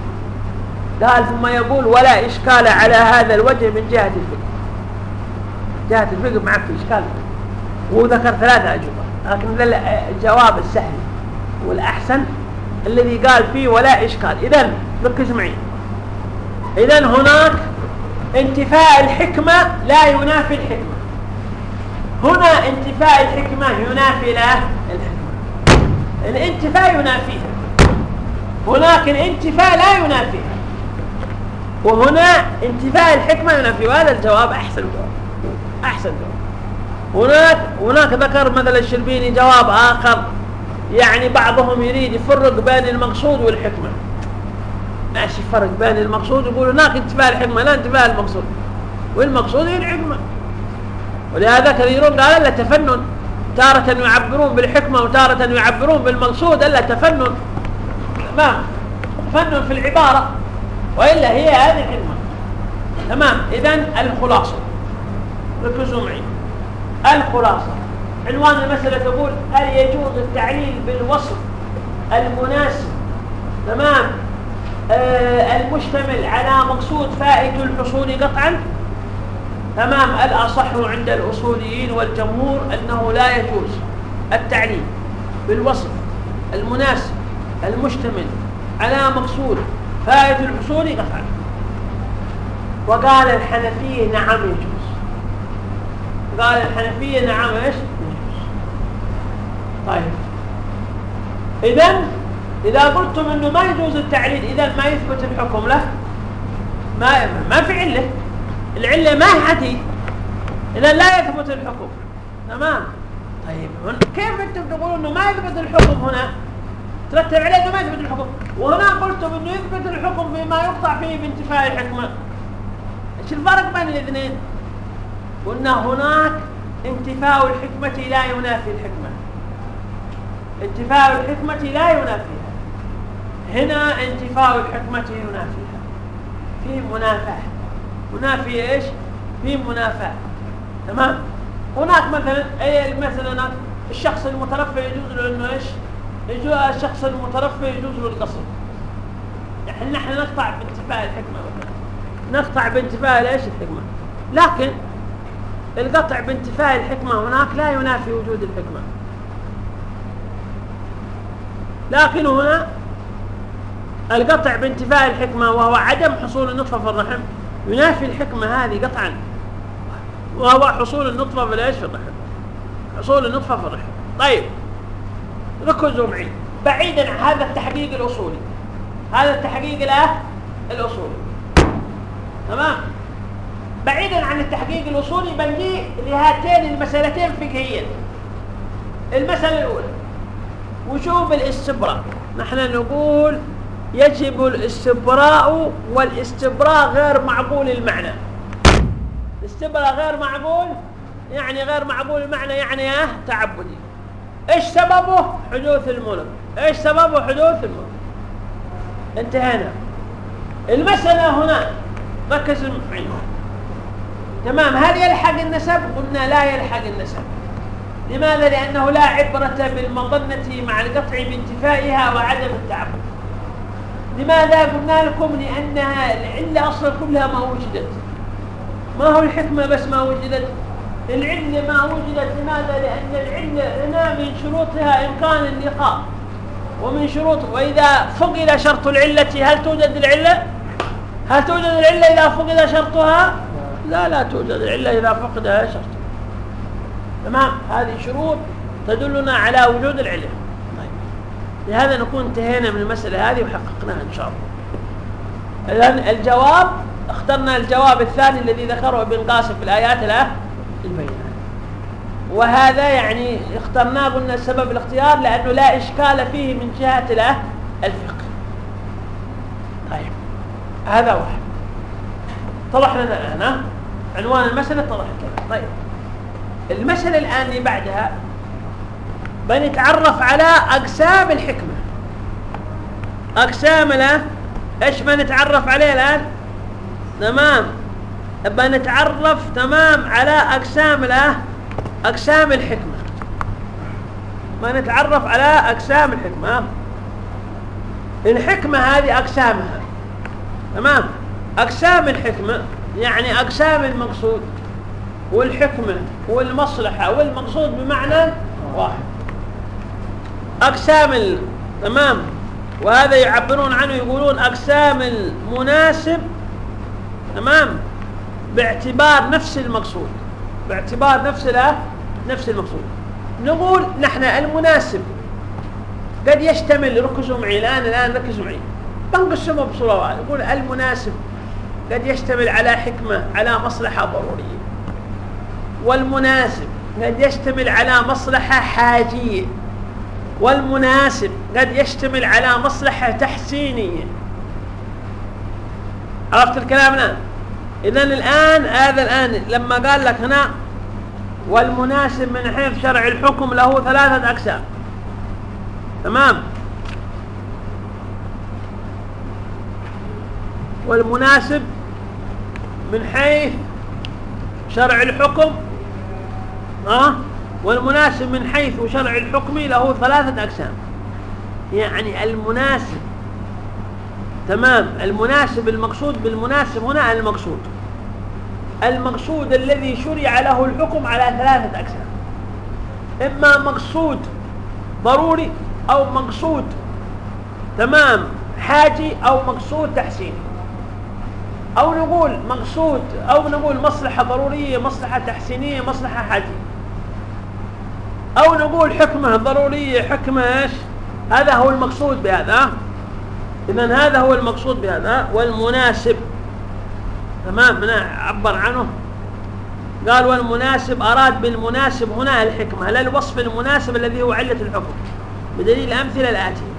S1: قال ثم يقول ولا إشكال على هذا الوجه من جهة الفقه. جهة الفقه معك في إشكال وذكر ثلاثة أجوبة لكن الجواب السهل. والأحسن الذي قال فيه ولا إشكال. إذا ركز معي إذا هناك انتفاء الحكمة لا ينافي الحكمة. هنا انتفاء الحكمة ينافي له الحكمة. الانتفاء ينافيها هناك الانتفاء لا ينافيها وهنا انتفاء الحكمة ينافي وهذا الجواب أحسن جواب. أحسن جواب. هناك هناك ذكر مثلا الشربيني جواب آخر. يعني بعضهم يريد يفرق بين المقصود والحكمة. ماشي فرق بين المقصود يقول هناك انتفاء الحكمة لا انتفاء المقصود. والمقصود هي الحكمة. ولهذا كثيرون قال إلا تفنن. تارة يعبرون بالحكمة وتارة يعبرون بالمقصود إلا تفنن. تمام؟ تفنن في العبارة. وإلا هي هذه الحكمة. تمام؟ إذا الخلاصة. ركزوا معي الخلاصة. عنوان المسألة تقول هل يجوز التعليل بالوصف المناسب؟ تمام. آه المشتمل على مقصود فائت الحصول قطعا؟ تمام. الأصح عند الأصوليين والجمهور أنه لا يجوز التعليل بالوصف المناسب المشتمل على مقصود فائت الحصول قطعا. وقال الحنفية نعم يجوز. قال الحنفية نعم إيش؟ طيب. اذا إذا قلتم إنه ما يجوز التعليل اذا ما يثبت الحكم له. ما ما في علة. العلة ما حتي إذا لا يثبت الحكم. تمام؟ طيب. كيف أنتم تقولون أنه ما يثبت الحكم هنا؟ ترتب عليه أنه ما يثبت الحكم. وهنا قلتم أنه يثبت الحكم فيما يقطع فيه بانتفاء الحكمة. إيش الفرق بين الاثنين؟ قلنا هناك انتفاء الحكمة لا ينافي الحكمة. انتفاء الحكمة لا ينافيها. هنا انتفاء الحكمة ينافيها. في منافاة. منافي إيش؟ في منافاة. تمام؟ هناك مثلا أي مثلا الشخص المترفع يجوز له إنه إيش؟ يجوز الشخص المترفع يجوز له القصر يعني نحن نقطع بانتفاء الحكمة مثلا. نقطع بانتفاء إيش الحكمة؟ لكن القطع بانتفاء الحكمة هناك لا ينافي وجود الحكمة. لكن هنا القطع بانتفاء الحكمة وهو عدم حصول النطفة في الرحم ينافي الحكمة هذه قطعا. وهو حصول النطفة في الإيش في الرحم؟ حصول النطفة في الرحم. طيب ركزوا معي. بعيدا عن هذا التحقيق الأصولي. هذا التحقيق له الأصولي. تمام؟ بعيدا عن التحقيق الأصولي بنجي لهاتين المسألتين فقهيا. المسألة الأولى وجوب الاستبراء. نحن نقول يجب الاستبراء والاستبراء غير معقول المعنى. الاستبراء غير معقول يعني غير معقول المعنى يعني آه تعبدي. إيش سببه؟ حدوث الملك. إيش سببه؟ حدوث الملك. انتهينا. المسألة هنا. ركز معي. تمام؟ هل يلحق النسب؟ قلنا لا يلحق النسب. لماذا؟ لأنه لا عبرة بالمظنة مع القطع بانتفائها وعدم التعبد. لماذا قلنا لكم؟ لأنها العلة أصلا كلها ما وجدت. ما هو الحكمة بس ما وجدت؟ العلة ما وجدت. لماذا؟ لأن العلة هنا من شروطها إمكان اللقاء ومن شروط وإذا فقد شرط العلة هل توجد العلة؟ هل توجد العلة إذا فقد شرطها؟ لا لا توجد العلة إذا فقدها شرط تمام؟ هذه شروط تدلنا على وجود العلة طيب. لهذا نكون انتهينا من المسألة هذه وحققناها إن شاء الله. الآن الجواب اخترنا الجواب الثاني الذي ذكره ابن قاسم في الآيات البينات وهذا يعني اخترناه قلنا سبب الاختيار لأنه لا إشكال فيه من جهة الفقه. طيب. هذا واحد. طرح لنا الآن عنوان المسألة طرح كذا طيب. المسألة الآن اللي بعدها بنتعرف على أقسام الحكمة. أقسام له إيش بنتعرف عليه الآن؟ تمام. بنتعرف تمام على أقسام له أقسام الحكمة. بنتعرف على أقسام الحكمة. الحكمة هذه أقسامها. تمام. أقسام الحكمة يعني أقسام المقصود. والحكمة والمصلحة والمقصود بمعنى واحد. أقسام تمام؟ وهذا يعبرون عنه يقولون أقسام المناسب تمام؟ باعتبار نفس المقصود باعتبار نفس نفس المقصود. نقول نحن المناسب قد يشتمل ركزوا معي الآن الآن ركزوا معي. بنقسمه بصورة واحدة نقول المناسب قد يشتمل على حكمة على مصلحة ضرورية. والمناسب قد يشتمل على مصلحة حاجية والمناسب قد يشتمل على مصلحة تحسينية. عرفت الكلام الآن إذا الآن هذا الآن لما قال لك هنا والمناسب من حيث شرع الحكم له ثلاثة أقسام. تمام؟ والمناسب من حيث شرع الحكم ها؟ والمناسب من حيث شرع الحكم له ثلاثة أقسام. يعني المناسب تمام. المناسب المقصود بالمناسب هنا المقصود. المقصود الذي شرع له الحكم على ثلاثة أقسام. إما مقصود ضروري أو مقصود تمام حاجي أو مقصود تحسيني أو نقول مقصود أو نقول مصلحة ضرورية مصلحة تحسينية مصلحة حاجية. أو نقول حكمة ضرورية حكمة إيش؟ هذا هو المقصود بهذا. إذا هذا هو المقصود بهذا والمناسب. تمام؟ عبر عنه. قال والمناسب أراد بالمناسب هنا الحكمة لا الوصف المناسب الذي هو علة الحكم؟ بدليل الأمثلة الآتية.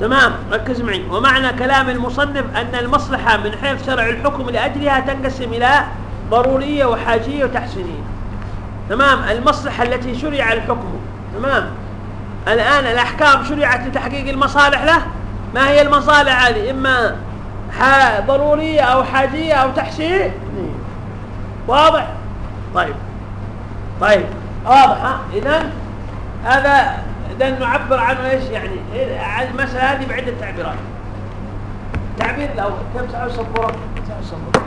S1: تمام؟ ركز معي. ومعنى كلام المصنف أن المصلحة من حيث شرع الحكم لأجلها تنقسم إلى ضرورية وحاجية وتحسينية. تمام؟ المصلحة التي شرع الحكم. تمام؟ الآن الأحكام شرعت لتحقيق المصالح له؟ ما هي المصالح هذه؟ إما ضرورية أو حاجية أو تحسين واضح؟ طيب. طيب. واضح ها؟ إذن هذا إذا نعبر عنه إيش يعني؟ المسألة هذه بعدة تعبيرات. التعبير الأول. كم ساعة سبورة ساعة سبورة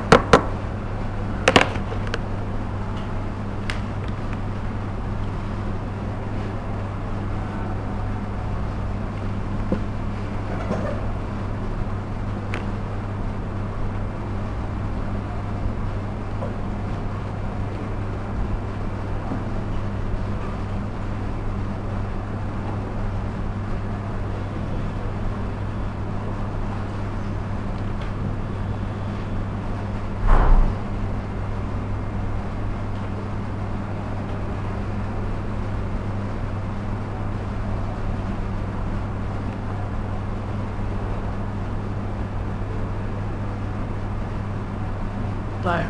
S1: طيب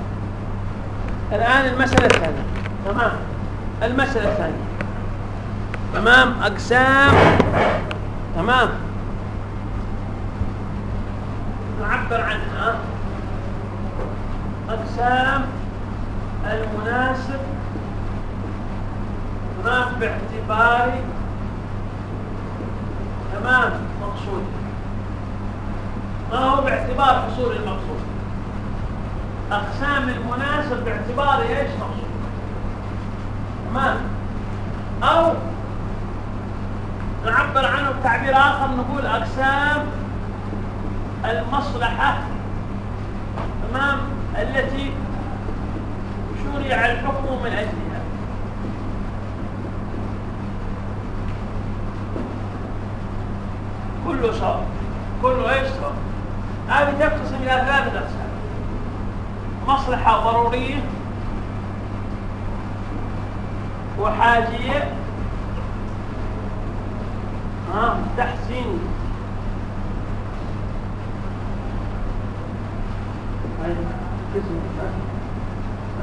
S1: الآن المسألة الثانية. تمام؟ المسألة الثانية. تمام؟ أقسام. تمام؟ نعبر عنها. أقسام المناسب. تمام؟ باعتبار تمام؟ مقصود. ما هو باعتبار حصول المقصود؟ أقسام المناسب باعتبار إيش؟ مقصود تمام؟ أو نعبر عنه بتعبير آخر نقول أقسام المصلحة تمام؟ التي شرع الحكم من أجلها. كله صار كله إيش صار هذه تقسم إلى ثلاثة اقسام مصلحة ضرورية وحاجية. ها تحسين.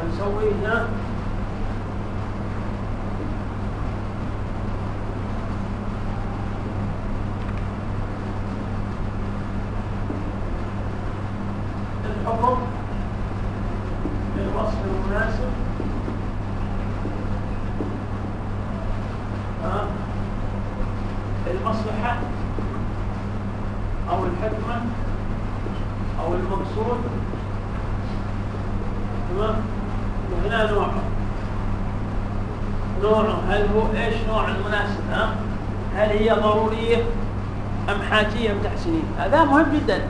S1: نسوي هنا الحكم الوصف المناسب المصلحة أو الحكمة أو المقصود تمام وهنا نوع نوعه هل هو إيش نوع المناسب ها هل هي ضرورية أم حاجية أم تحسينية هذا مهم جدا.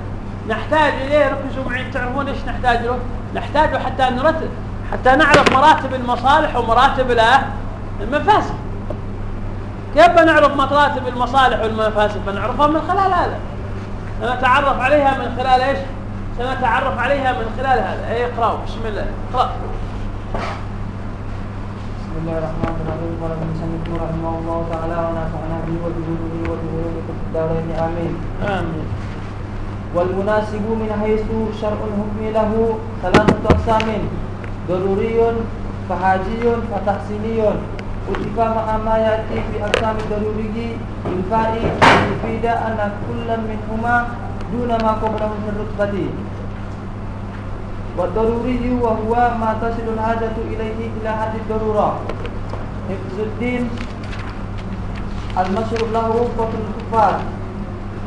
S1: نحتاج إليه ركزوا معي تعرفون إيش نحتاج له؟ نحتاجه حتى نرتب حتى نعرف مراتب المصالح ومراتب المفاسد. كيف بنعرف مراتب المصالح والمفاسد؟ بنعرفها من خلال هذا. سنتعرف عليها من خلال إيش؟ سنتعرف عليها من خلال هذا. اي اقرأوا. بسم الله. اقرأ.
S2: بسم الله الرحمن الرحيم. قال المصنف رحمه الله تعالى ونفعنا به وبجوده وبجوده في الدارين. آمين.
S1: آمين.
S2: والمناسب من حيث شرع الحكم له ثلاثة أقسام. ضروري فحاجي فتحسيني. واتفاق مع ما يأتي في أقسام الضروري بالفاء يفيد أن كل منهما دون ما قبله في الرتبة. والضروري وهو ما تصل الحاجة إليه إلى حد الضرورة. حفظ الدين المشروع له قتل الكفار.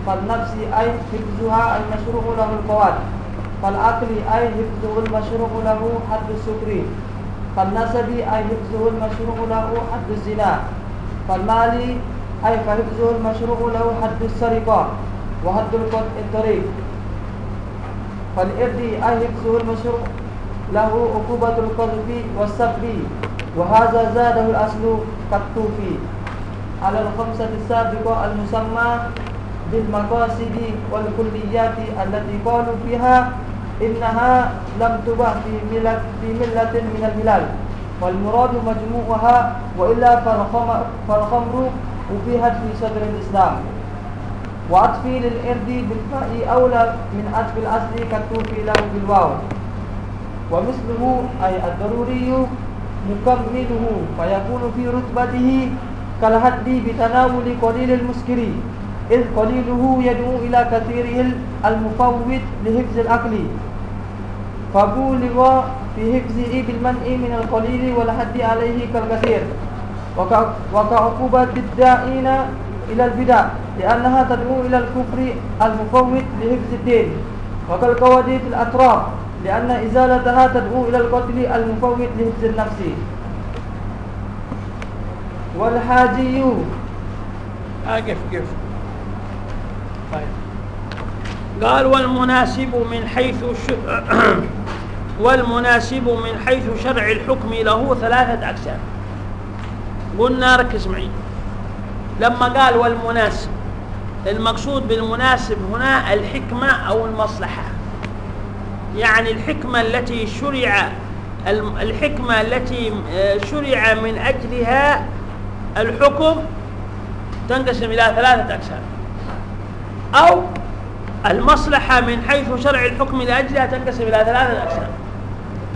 S2: فالنفس أي حفظها المشروع له القوات فالعقل أي حفظه المشروع له حد السكر فالنسب أي حفظه المشروع له حد الزنا. فالمال أي فحفظه المشروع له حد السرقة. وحد الطريق. فالإرد أي حفظه المشروع له عقوبة القذف والسب. وهذا زاده الأصل كالطوفي. على الخمسة السابقة المسمى بالمقاصد والكليات التي قالوا فيها إنها لم تبع في ملة, في ملة من الملال والمراد مجموعها وإلا فالخمر أبيحت في صدر الإسلام. وعطفي للإرد بالفاء أولى من عطف الأصل كالتوفي له بالواو. ومثله أي الضروري مكمله فيكون في رتبته كالحد بتناول قليل المسكر إذ قليله يدعو إلى كثيره المفوت لحفظ الأكل فبولغ في حفظه بالمنع من القليل والحد عليه كالكثير. وكعقوبة الداعين إلى البدع لأنها تدعو إلى الكفر المفوت لحفظ الدين. وكالقوادي في الأطراف لأن إزالتها تدعو إلى القتل المفوت لحفظ النفس. والحاجي
S1: أقف قف طيب قال والمناسب من حيث والمناسب من حيث شرع الحكم له ثلاثة أقسام. قلنا ركز معي. لما قال والمناسب المقصود بالمناسب هنا الحكمة أو المصلحة. يعني الحكمة التي شرع الحكمة التي آه، شرع من أجلها الحكم تنقسم إلى ثلاثة أقسام. أو المصلحة من حيث شرع الحكم لأجلها تنقسم إلى ثلاثة أقسام.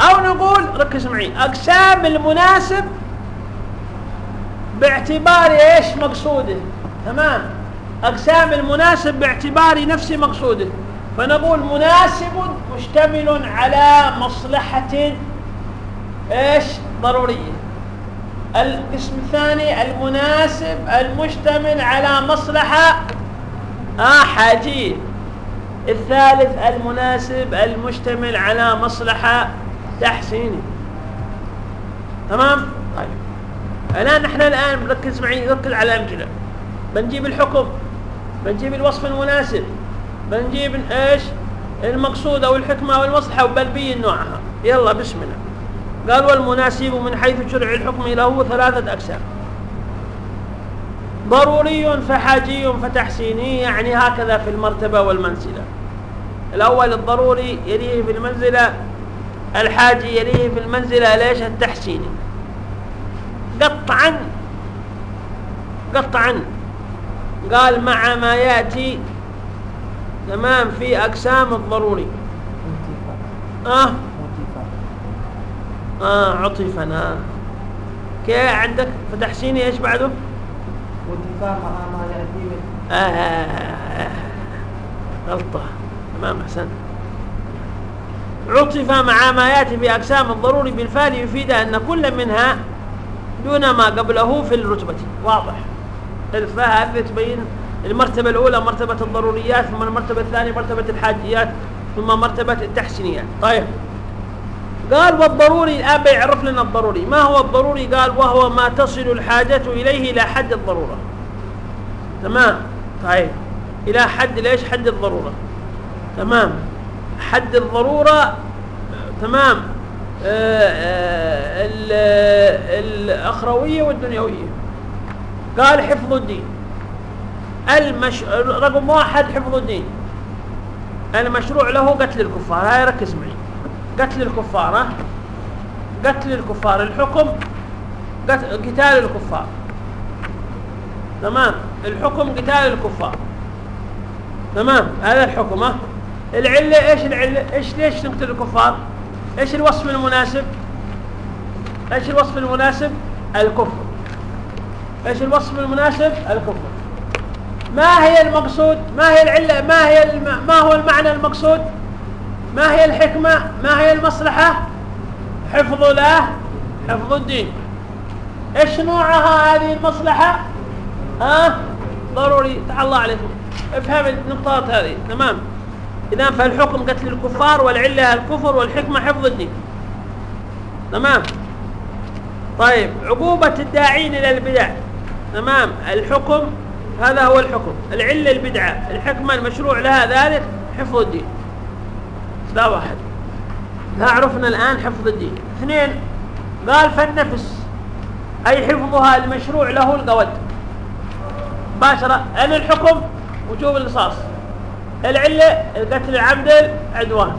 S1: أو نقول ركز معي أقسام المناسب باعتبار إيش مقصوده؟ تمام؟ أقسام المناسب باعتبار نفس مقصوده. فنقول مناسب مشتمل على مصلحة إيش؟ ضرورية. القسم الثاني المناسب المشتمل على مصلحة حاجية الثالث المناسب المشتمل على مصلحة تحسينية تمام؟ طيب. الآن نحن الآن نركز معي نركز على الأمثلة بنجيب الحكم بنجيب الوصف المناسب بنجيب إيش؟ المقصود أو الحكمة أو المصلحة وبنبين نوعها. يلا بسم الله. قال والمناسب من حيث شرع الحكم له ثلاثة أقسام. ضروري فحاجي فتحسيني يعني هكذا في المرتبة والمنزلة. الأول الضروري يليه في المنزلة الحاجي يليه في المنزلة ليش؟ التحسيني قطعا قطعا. قال مع ما يأتي تمام في أقسام الضروري. آه؟ آه عطفا آه. كيف عندك فتحسيني إيش بعده؟
S2: ما يأتي من
S1: آه غلطة. تمام أحسن عطف مع ما يأتي في أقسام الضروري بالفعل يفيد أن كل منها دون ما قبله في الرتبة. واضح. هذه تبين المرتبة الأولى مرتبة الضروريات ثم المرتبة الثانية مرتبة الحاجيات ثم مرتبة التحسينيات. طيب. قال والضروري الآن بيعرف لنا الضروري. ما هو الضروري؟ قال وهو ما تصل الحاجة إليه إلى حد الضرورة. تمام؟ طيب. إلى حد ليش حد الضرورة؟ تمام. حد الضرورة تمام. آه، آه، الأخروية والدنيوية. قال حفظ الدين. المش... رقم واحد حفظ الدين. المشروع له قتل الكفار. هاي ركز معي. قتل الكفار قتل الكفار الحكم قتال الكفار. تمام؟ الحكم قتال الكفار. تمام؟ هذا الحكم ها؟ العلة إيش العلة؟ إيش ليش نقتل الكفار؟ إيش الوصف المناسب؟ إيش الوصف المناسب؟ الكفر. إيش الوصف المناسب؟ الكفر. ما هي المقصود؟ ما هي العلة؟ ما هي الم... ما هو المعنى المقصود؟ ما هي الحكمة؟ ما هي المصلحة؟ حفظ له حفظ الدين. إيش نوعها هذه المصلحة؟ ها؟ ضروري الله عليكم افهم النقطات هذه. تمام. اذا فالحكم قتل الكفار والعلة الكفر والحكمة حفظ الدين. تمام. طيب. عقوبة الداعين إلى البدع. تمام. الحكم هذا هو الحكم. العلة البدعة. الحكمة المشروع لها ذلك حفظ الدين. لا واحد. لا عرفنا الآن حفظ الدين. اثنين قال فالنفس أي حفظها المشروع له القود مباشرة أن الحكم وجوب القصاص. العلة القتل العمد العدوان.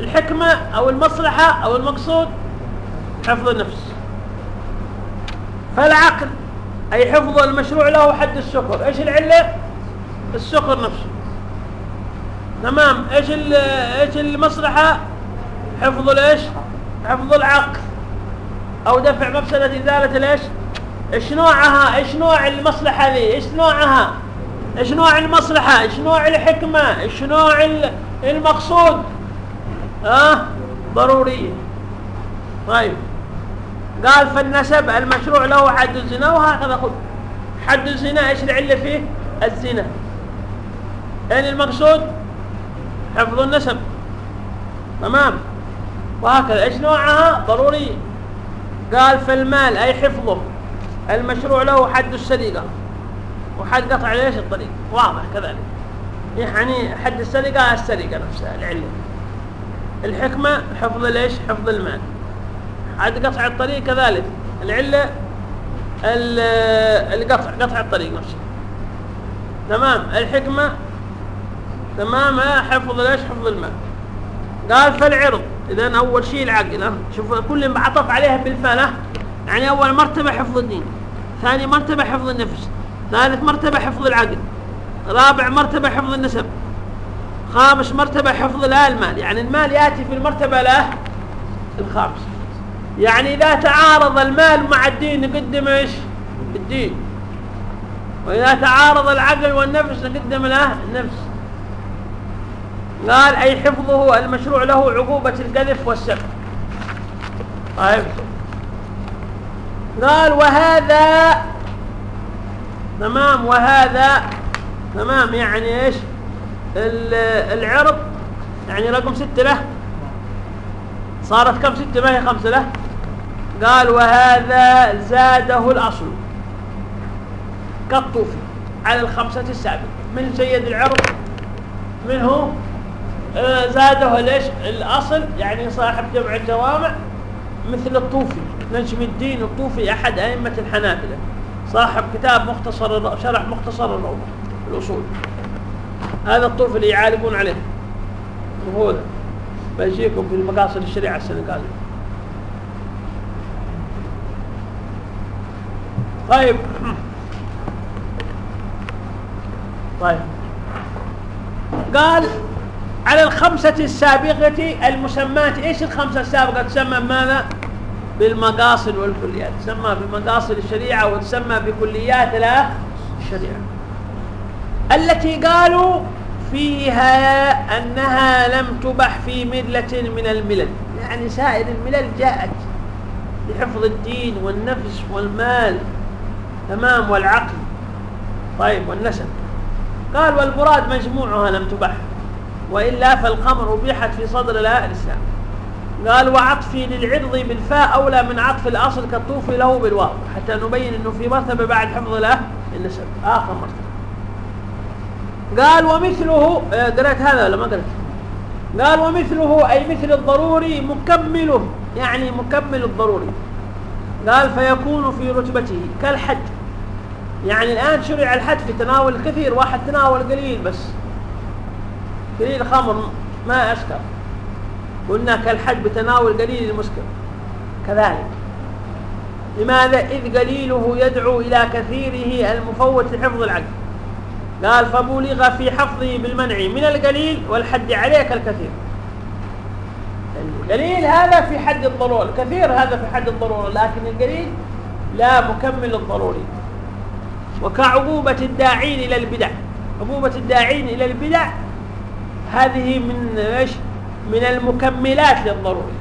S1: الحكمة أو المصلحة أو المقصود حفظ النفس. فالعقل أي حفظ المشروع له حد السكر إيش العلة؟ السكر نفسه. تمام. إيش إيش المصلحة؟ حفظ الإيش؟ حفظ العقل. أو دفع مفسدة إزالة الإيش؟ إيش نوعها؟ إيش نوع المصلحة ذي إيش نوعها؟ إيش نوع المصلحة؟ إيش نوع الحكمة؟ إيش نوع المقصود؟ ها؟ أه؟ ضرورية طيب. قال فالنسب المشروع له حد الزنا وهكذا خذ حد الزنا إيش العلة فيه؟ الزنا. يعني المقصود؟ حفظ النسب. تمام؟ وهكذا. إيش نوعها؟ ضروري. قال فالمال أي حفظه. المشروع له حد السرقة. وحد قطع ليش الطريق؟ واضح كذلك. يعني حد السرقة السرقة نفسها العله الحكمة حفظ ليش؟ حفظ المال. عاد قطع الطريق كذلك. العلة القطع قطع الطريق نفسه. تمام؟ الحكمة تمام حفظ ليش؟ حفظ الماء. قال فالعرض. اذا أول شيء العقل. شوف كل ما عطف عليها بالفاء يعني أول مرتبة حفظ الدين ثاني مرتبة حفظ النفس ثالث مرتبة حفظ العقل رابع مرتبة حفظ النسب خامس مرتبة حفظ المال. يعني المال يأتي في المرتبة له الخامس. يعني إذا تعارض المال مع الدين نقدم إيش؟ الدين. وإذا تعارض العقل والنفس نقدم له النفس. قال أي حفظه المشروع له عقوبة القذف والسب. طيب. قال وهذا تمام وهذا تمام يعني إيش؟ العرض يعني رقم ستة له. صارت كم ستة؟ ما هي خمسة له. قال وهذا زاده الأصل. كالطوفي على الخمسة السابقة. من سيد العرض؟ منه زاده ليش؟ الأصل يعني صاحب جمع الجوامع مثل الطوفي نجم الدين الطوفي أحد أئمة الحنابلة. صاحب كتاب مختصر شرح مختصر الروضة الأصول. هذا الطوفي اللي يعالجون عليه. وهو بيجيكم في المقاصد الشريعة السنغالية. طيب. طيب. قال على الخمسة السابقة المسمات إيش الخمسة السابقة؟ تسمى بماذا بالمقاصد والكليات. تسمى بمقاصد الشريعة وتسمى بكليات الشريعة. التي قالوا فيها أنها لم تبح في ملة من الملل. يعني سائر الملل جاءت لحفظ الدين والنفس والمال تمام والعقل. طيب والنسب. قال والمراد مجموعها لم تبح وإلا فالخمر أبيحت في صدر الإسلام. قال وعطفي للعرض بالفاء أولى من عطف الأصل كالطوف له بالواو. حتى نبين أنه في مرتبة بعد حفظ له النسب آخر مرتبة. قال ومثله آه، قرأت هذا ولا ما قرأت؟ قال ومثله أي مثل الضروري مكمله يعني مكمل الضروري. قال فيكون في رتبته كالحج يعني الآن شرع الحد في تناول الكثير واحد تناول قليل بس. قليل خمر ما أسكر قلنا كالحد بتناول قليل المسكر كذلك. لماذا؟ إذ قليله يدعو إلى كثيره المفوت لحفظ العقل. قال فبلغ في حفظه بالمنع من القليل والحد عليه كالكثير القليل هذا في حد الضرورة الكثير هذا في حد الضرورة لكن القليل لا مكمل الضروري. وكعقوبة الداعين إلى البدع. عقوبة الداعين إلى البدع هذه من إيش؟ من المكملات للضروري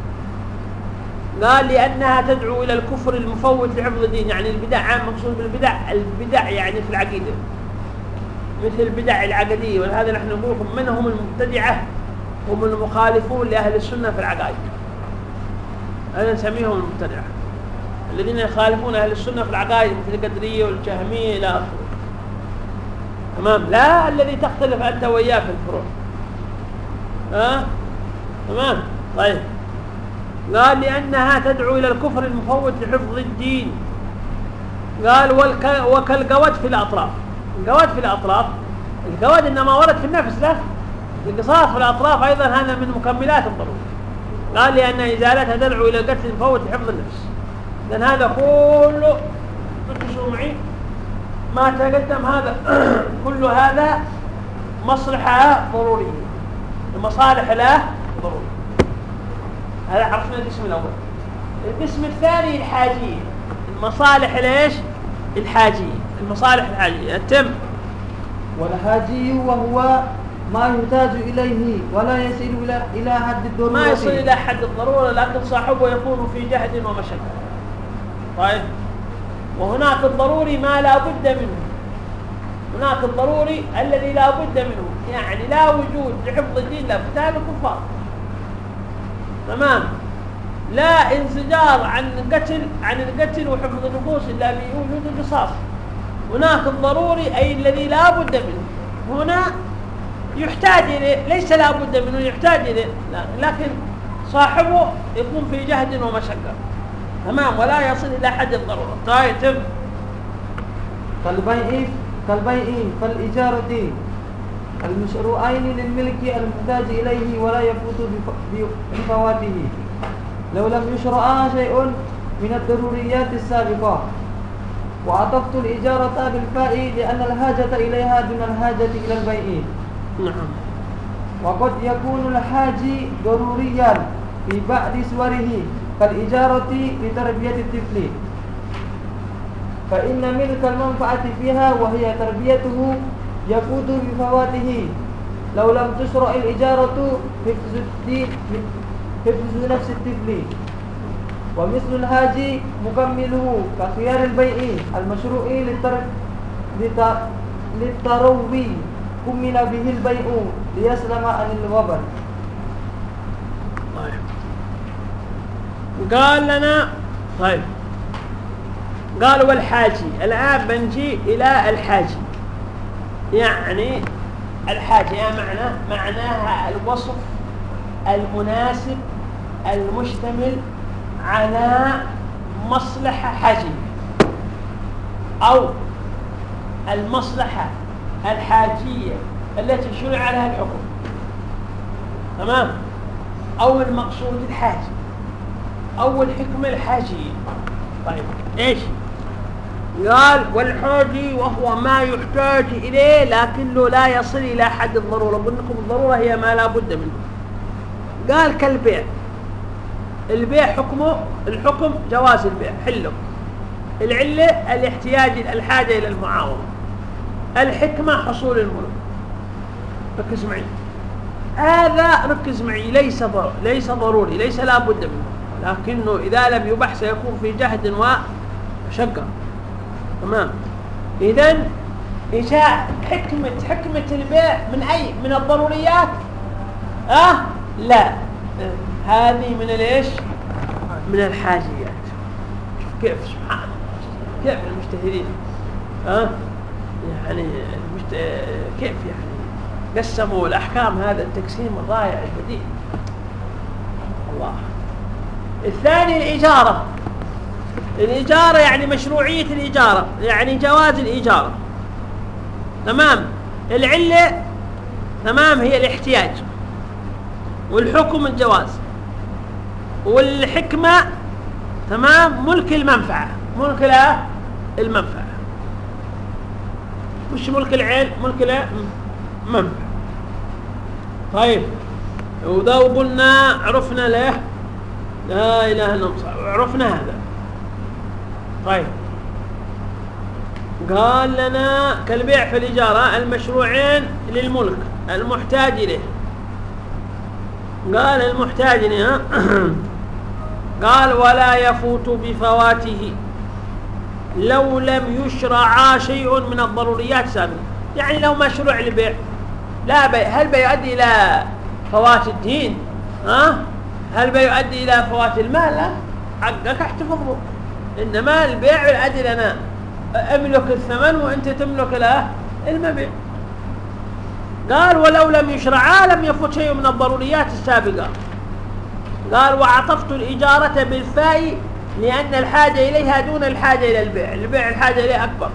S1: قال لأنها تدعو إلى الكفر المفوت لحفظ الدين. يعني البدع عام مقصود بالبدع البدع يعني في العقيدة. مثل البدع العقدية ولهذا نحن نقول لكم من هم المبتدعة؟ هم المخالفون لأهل السنة في العقائد. هذا نسميهم المبتدعة. الذين يخالفون أهل السنة في العقائد مثل القدرية والجهمية إلى آخره. تمام؟ لا الذي تختلف أنت وإياه في الفروع. ها؟ تمام؟ طيب. قال لأنها تدعو إلى الكفر المفوت لحفظ الدين. قال وكالقواد في الأطراف. القواد في الأطراف القواد إنما ورد في النفس لا القصاص في الأطراف أيضا هذا من مكملات الضرورة. قال لأن إزالتها تدعو إلى قتل فوت حفظ النفس. لأن هذا كله ركزوا معي؟ ما تقدم هذا كل هذا مصلحة ضرورية. المصالح له ضرورية هذا عرفنا القسم الأول؟ القسم الثاني الحاجية المصالح ليش؟ الحاجية المصالح الحاجية التم
S2: والحاجي وهو ما يحتاج إليه ولا يصل إلى إلى حد الضرورة.
S1: ما يصل إلى حد الضرورة لكن صاحبه يكون في جهد ومشقة. طيب. وهناك الضروري ما لا بد منه. هناك الضروري الذي لا بد منه يعني لا وجود لحفظ الدين لا بد هذا الكفار. تمام؟ لا انزجار عن قتل عن القتل وحفظ النفوس إلا بوجود القصاص. هناك الضروري أي الذي لا بد منه. هنا يحتاج اليه ليس لا بد منه يحتاج اليه لكن صاحبه يكون في جهد ومشقة. تمام؟ ولا يصل إلى حد الضرورة. طيب تم.
S2: كالبيع كالبيع فالإجارة المشروعين للملك المحتاج إليه ولا يفوت بفواته. لو لم يشرع شيء من الضروريات السابقة. وعطفت الإجارة بالفاء لأن الحاجة إليها دون الحاجة إلى البيع
S1: نعم.
S2: وقد يكون الحاج ضروريا في بعض صوره كالإجارة لتربية الطفل. فإن ملك المنفعة فيها وهي تربيته يفوت بفواته. لو لم تشرع الإجارة حفظ حفظ نفس الطفل. ومثل الهاجي مكمله كخيار البيع المشروع للتروي كمل به البيع ليسلم عن الوبل.
S1: طيب. قال لنا طيب. قال والحاجي. الآن بنجي إلى الحاجي. يعني الحاجة يعني معنى معناها الوصف المناسب المشتمل على مصلحة حاجية أو المصلحة الحاجية التي شرع لها الحكم. تمام؟ أو المقصود الحاجي. أو الحكمة الحاجية طيب إيش؟ قال والحاجي وهو ما يحتاج إليه لكنه لا يصل إلى حد الضرورة. قلنا لكم الضرورة هي ما لا بد منه. قال كالبيع. البيع حكمه الحكم جواز البيع حله. العلة الاحتياج الحاجة إلى المعاوضة. الحكمة حصول الملك. ركز معي. هذا ركز معي ليس ضروري ليس ضروري ليس لا بد منه. لكنه إذا لم يبح سيكون في جهد وشقة. تمام. إذا إيشاء حكمة حكمة البيع من أي من الضروريات؟ أه لا. هذه من الإيش؟ من الحاجيات. شوف كيف؟ سبحان الله كيف المجتهدين؟ أه يعني المجت... كيف يعني قسموا الأحكام هذا التقسيم الرائع البديع الله. الثاني الإجارة. الإجارة يعني مشروعية الإجارة يعني جواز الإجارة تمام؟ العلة تمام هي الاحتياج. والحكم الجواز. والحكمة تمام ملك المنفعة. ملك لا المنفعة. مش ملك العين ملك لا منفعة. طيب. وذا قلنا عرفنا له لا إله إلا الله عرفنا هذا. طيب. قال لنا كالبيع في الإجارة المشروعين للملك المحتاج إليه. قال المحتاج إليه قال ولا يفوت بفواته لو لم يشرع شيء من الضروريات سابقا. يعني لو مشروع البيع لا بيع هل بيؤدي إلى فوات الدين؟ ها؟ هل بيؤدي إلى فوات المال؟ لا. حقك احتفظه. إنما البيع يؤدي لنا أملك الثمن وأنت تملك له المبيع. قال ولو لم يشرعا لم يفوت شيء من الضروريات السابقة. قال وعطفت الإجارة بالفاء لأن الحاجة إليها دون الحاجة إلى البيع. البيع الحاجة إليه أكبر.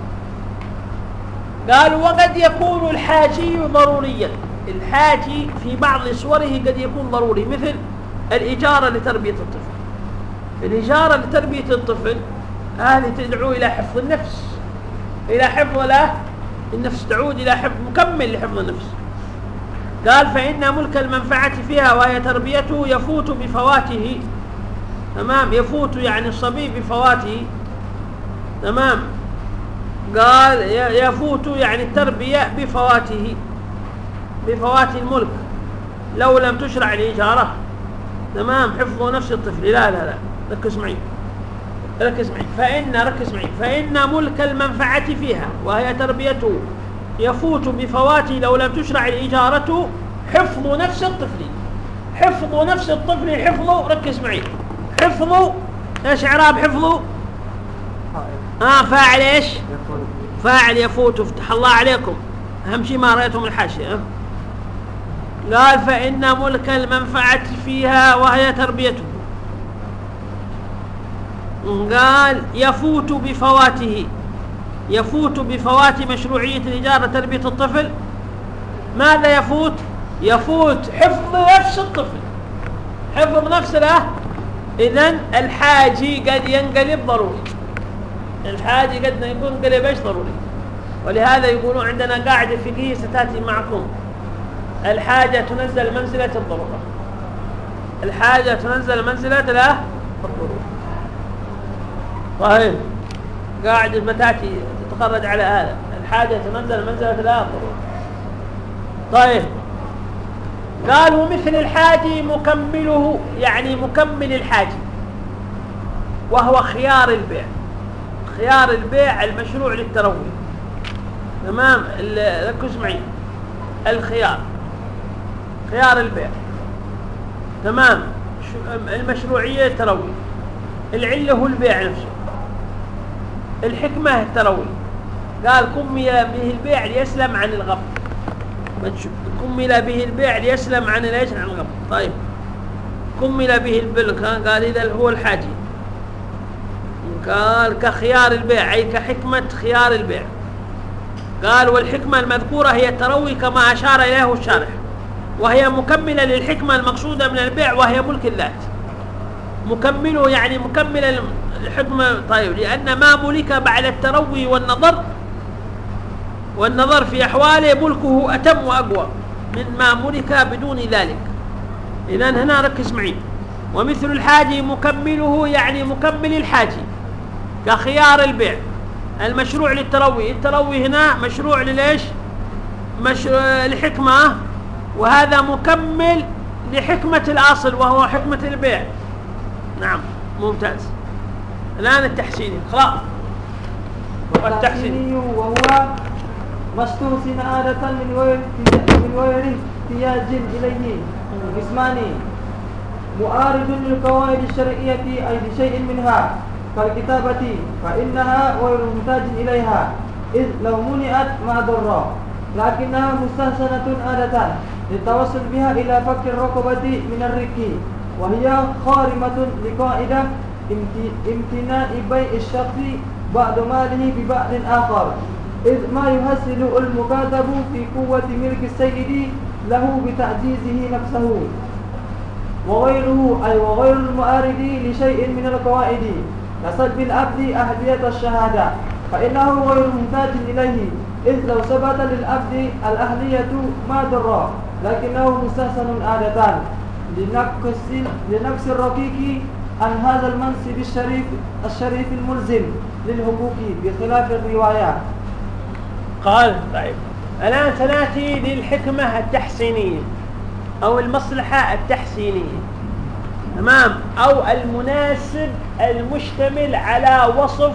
S1: قال وقد يكون الحاجي ضروريا. الحاجي في بعض صوره قد يكون ضروري مثل الإجارة لتربية الطفل. الإجارة لتربية الطفل هذه تدعو إلى حفظ النفس. إلى حفظ له النفس تعود إلى حفظ مكمل لحفظ النفس. قال فإن ملك المنفعة فيها وهي تربيته يفوت بفواته. تمام؟ يفوت يعني الصبي بفواته. تمام؟ قال يفوت يعني التربية بفواته بفوات الملك. لو لم تشرع الإجارة تمام؟ حفظ نفس الطفل. لا لا لا. ركز معي. ركز معي. فإن ركز معي. فإن ملك المنفعة فيها وهي تربيته يفوت بفوات لو لم تشرع الإجارة حفظ نفس الطفل. حفظ نفس الطفل حفظه ركز معي. حفظه إيش إعراب حفظه آه فاعل إيش؟ فاعل يفوت. افتح الله عليكم. أهم شيء ما رايتم الحاشية. قال فإن ملك المنفعة فيها وهي تربيته. قال يفوت بفواته يفوت بفوات مشروعية الإجارة تربية الطفل. ماذا يفوت؟ يفوت حفظ نفس الطفل. حفظ نفس له. إذن الحاجي قد ينقلب ضروري. الحاجي قد يكون قلب إيش ضروري؟ ولهذا يقولون عندنا قاعدة فقهية ستأتي معكم. الحاجة تنزل منزلة الضرورة. الحاجة تنزل منزلة لا الضرورة. طيب قاعدة بتاتي تتخرج على هذا الحاجة تنزل منزلة الضرورة طيب قالوا مثل الحاجي مكمله يعني مكمل الحاجي. وهو خيار البيع. خيار البيع المشروع للتروي تمام؟ ركز معي الخيار. خيار البيع. تمام؟ المشروعية التروي العلة هو البيع نفسه. الحكمة التروي قال كمل به البيع ليسلم عن الغب كمل به البيع ليسلم عن الايش عن الغب طيب. كمل به البلك قال إذا هو الحاجي. قال كخيار البيع أي كحكمة خيار البيع. قال والحكمة المذكورة هي التروي كما أشار إليه الشارح. وهي مكملة للحكمة المقصودة من البيع وهي ملك الذات مكمله يعني مكمل الحكمة طيب لأن ما ملك بعد التروي والنظر والنظر في أحواله ملكه أتم وأقوى من ما ملك بدون ذلك. إذا هنا ركز معي. ومثل الحاجي مكمله يعني مكمل الحاجي كخيار البيع. المشروع للتروي التروي هنا مشروع لليش مشروع الحكمة وهذا مكمل لحكمة الأصل وهو حكمة البيع. نعم ممتاز. الآن التحسيني خلاص.
S2: والتحسيني وهو مستوسن عادة من غير من غير احتياج إليه. قسمان معارض للقواعد الشرعية أي بشيء منها. كالكتابة فإنها غير محتاج إليها. إذ لو منعت ما ضر. لكنها مستحسنة عادة للتوصل بها إلى فك الرقبة من الرك وهي خارمة لقاعدة امتناع بيع الشخص بعد ماله ببعض آخر. إذ ما يحصل المكاتب في قوة ملك السيد له بتعجيزه نفسه. وغيره أي وغير المعارض لشيء من القواعد. كسلب العبد أهلية الشهادة فإنه غير محتاج إليه. إذ لو ثبت للعبد الأهلية ما ضر لكنه مستحسن عادة. لنقص لنقص الرقيق عن هذا المنصب الشريف الشريف الملزم للحقوق بخلاف الروايات.
S1: قال طيب. الآن سنأتي للحكمة التحسينية أو المصلحة التحسينية؟ تمام. أو المناسب المشتمل على وصف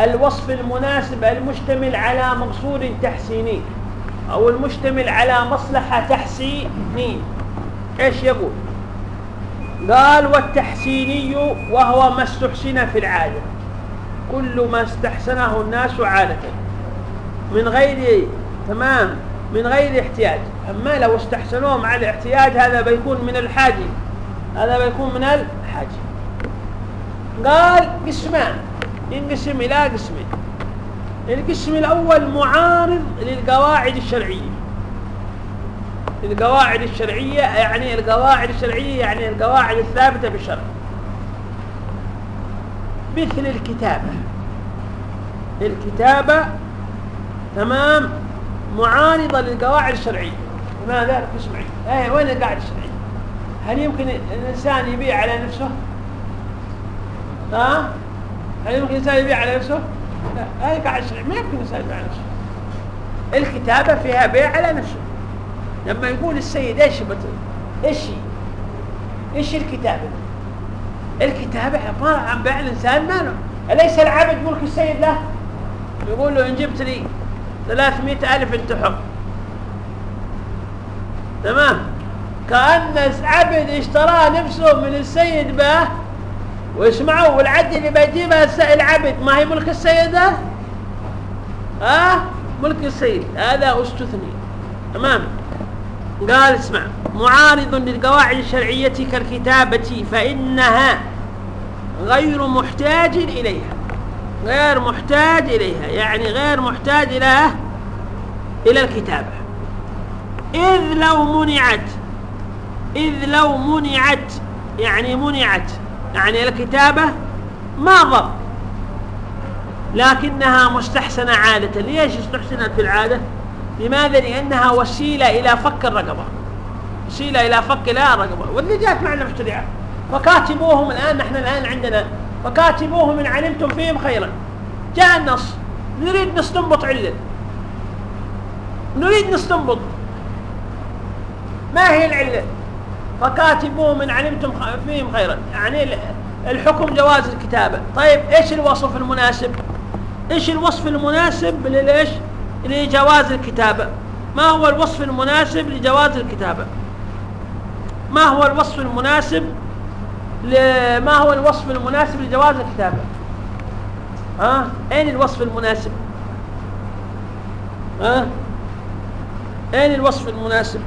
S1: الوصف المناسب المشتمل على مقصود تحسيني أو المشتمل على مصلحة تحسينية إيش يقول؟ قال والتحسيني وهو ما استحسن في العادة كل ما استحسنه الناس عادة من غير تمام من غير احتياج. أما لو استحسنوه مع الاحتياج هذا بيكون من الحاجي هذا بيكون من الحاجي قال قسمان. ينقسم إلى قسمين. القسم الأول معارض للقواعد الشرعية. القواعد الشرعية يعني القواعد الشرعية يعني القواعد الثابتة بالشرع مثل الكتابة الكتابة تمام معارضة للقواعد الشرعية لماذا؟ اسمعي إيه وين القاعدة الشرعية؟ هل يمكن الإنسان يبيع على نفسه؟ ها؟ هل يمكن الإنسان يبيع على نفسه؟ لا هذه قاعدة الشرعية ما يمكن الإنسان يبيع على نفسه الكتابة فيها بيع على نفسه لما يقول السيد إيش. إيش إيش الكتابة الكتابة عبارة عن بيع الإنسان ماله. أليس العبد ملك السيد له؟ يقول له إن جبت لي ثلاثمائة ألف انت حر تمام؟ كأن عبد اشترى نفسه من السيد به واسمعوا والعد اللي بيجيبها العبد ما هي ملك السيد؟ ده ها؟ ملك السيد. هذا استثني تمام؟ قال اسمع معارض للقواعد الشرعية كالكتابة فإنها غير محتاج إليها غير محتاج إليها يعني غير محتاج إلى إلى الكتابة. إذ لو منعت إذ لو منعت يعني منعت يعني الكتابة ما ضر. لكنها مستحسنة عادة. ليش استحسنت في العادة؟ لماذا؟ لأنها وسيلة إلى فك الرقبة. وسيلة إلى فك لا الرقبة واللي جاءت معنا في الشريعة فكاتبوهم الآن نحن الآن عندنا فكاتبوهم إن علمتم فيهم خيرا. جاء النص. نريد نستنبط علة. نريد نستنبط. ما هي العلة؟ فكاتبوهم إن علمتم فيهم خيرا. يعني الحكم جواز الكتابة. طيب إيش الوصف المناسب؟ إيش الوصف المناسب للإيش؟ لجواز الكتابة ما هو الوصف المناسب لجواز الكتابة ما هو الوصف المناسب ما هو الوصف المناسب لجواز الكتابة ها؟ أين الوصف المناسب؟ ها؟ أين الوصف المناسب؟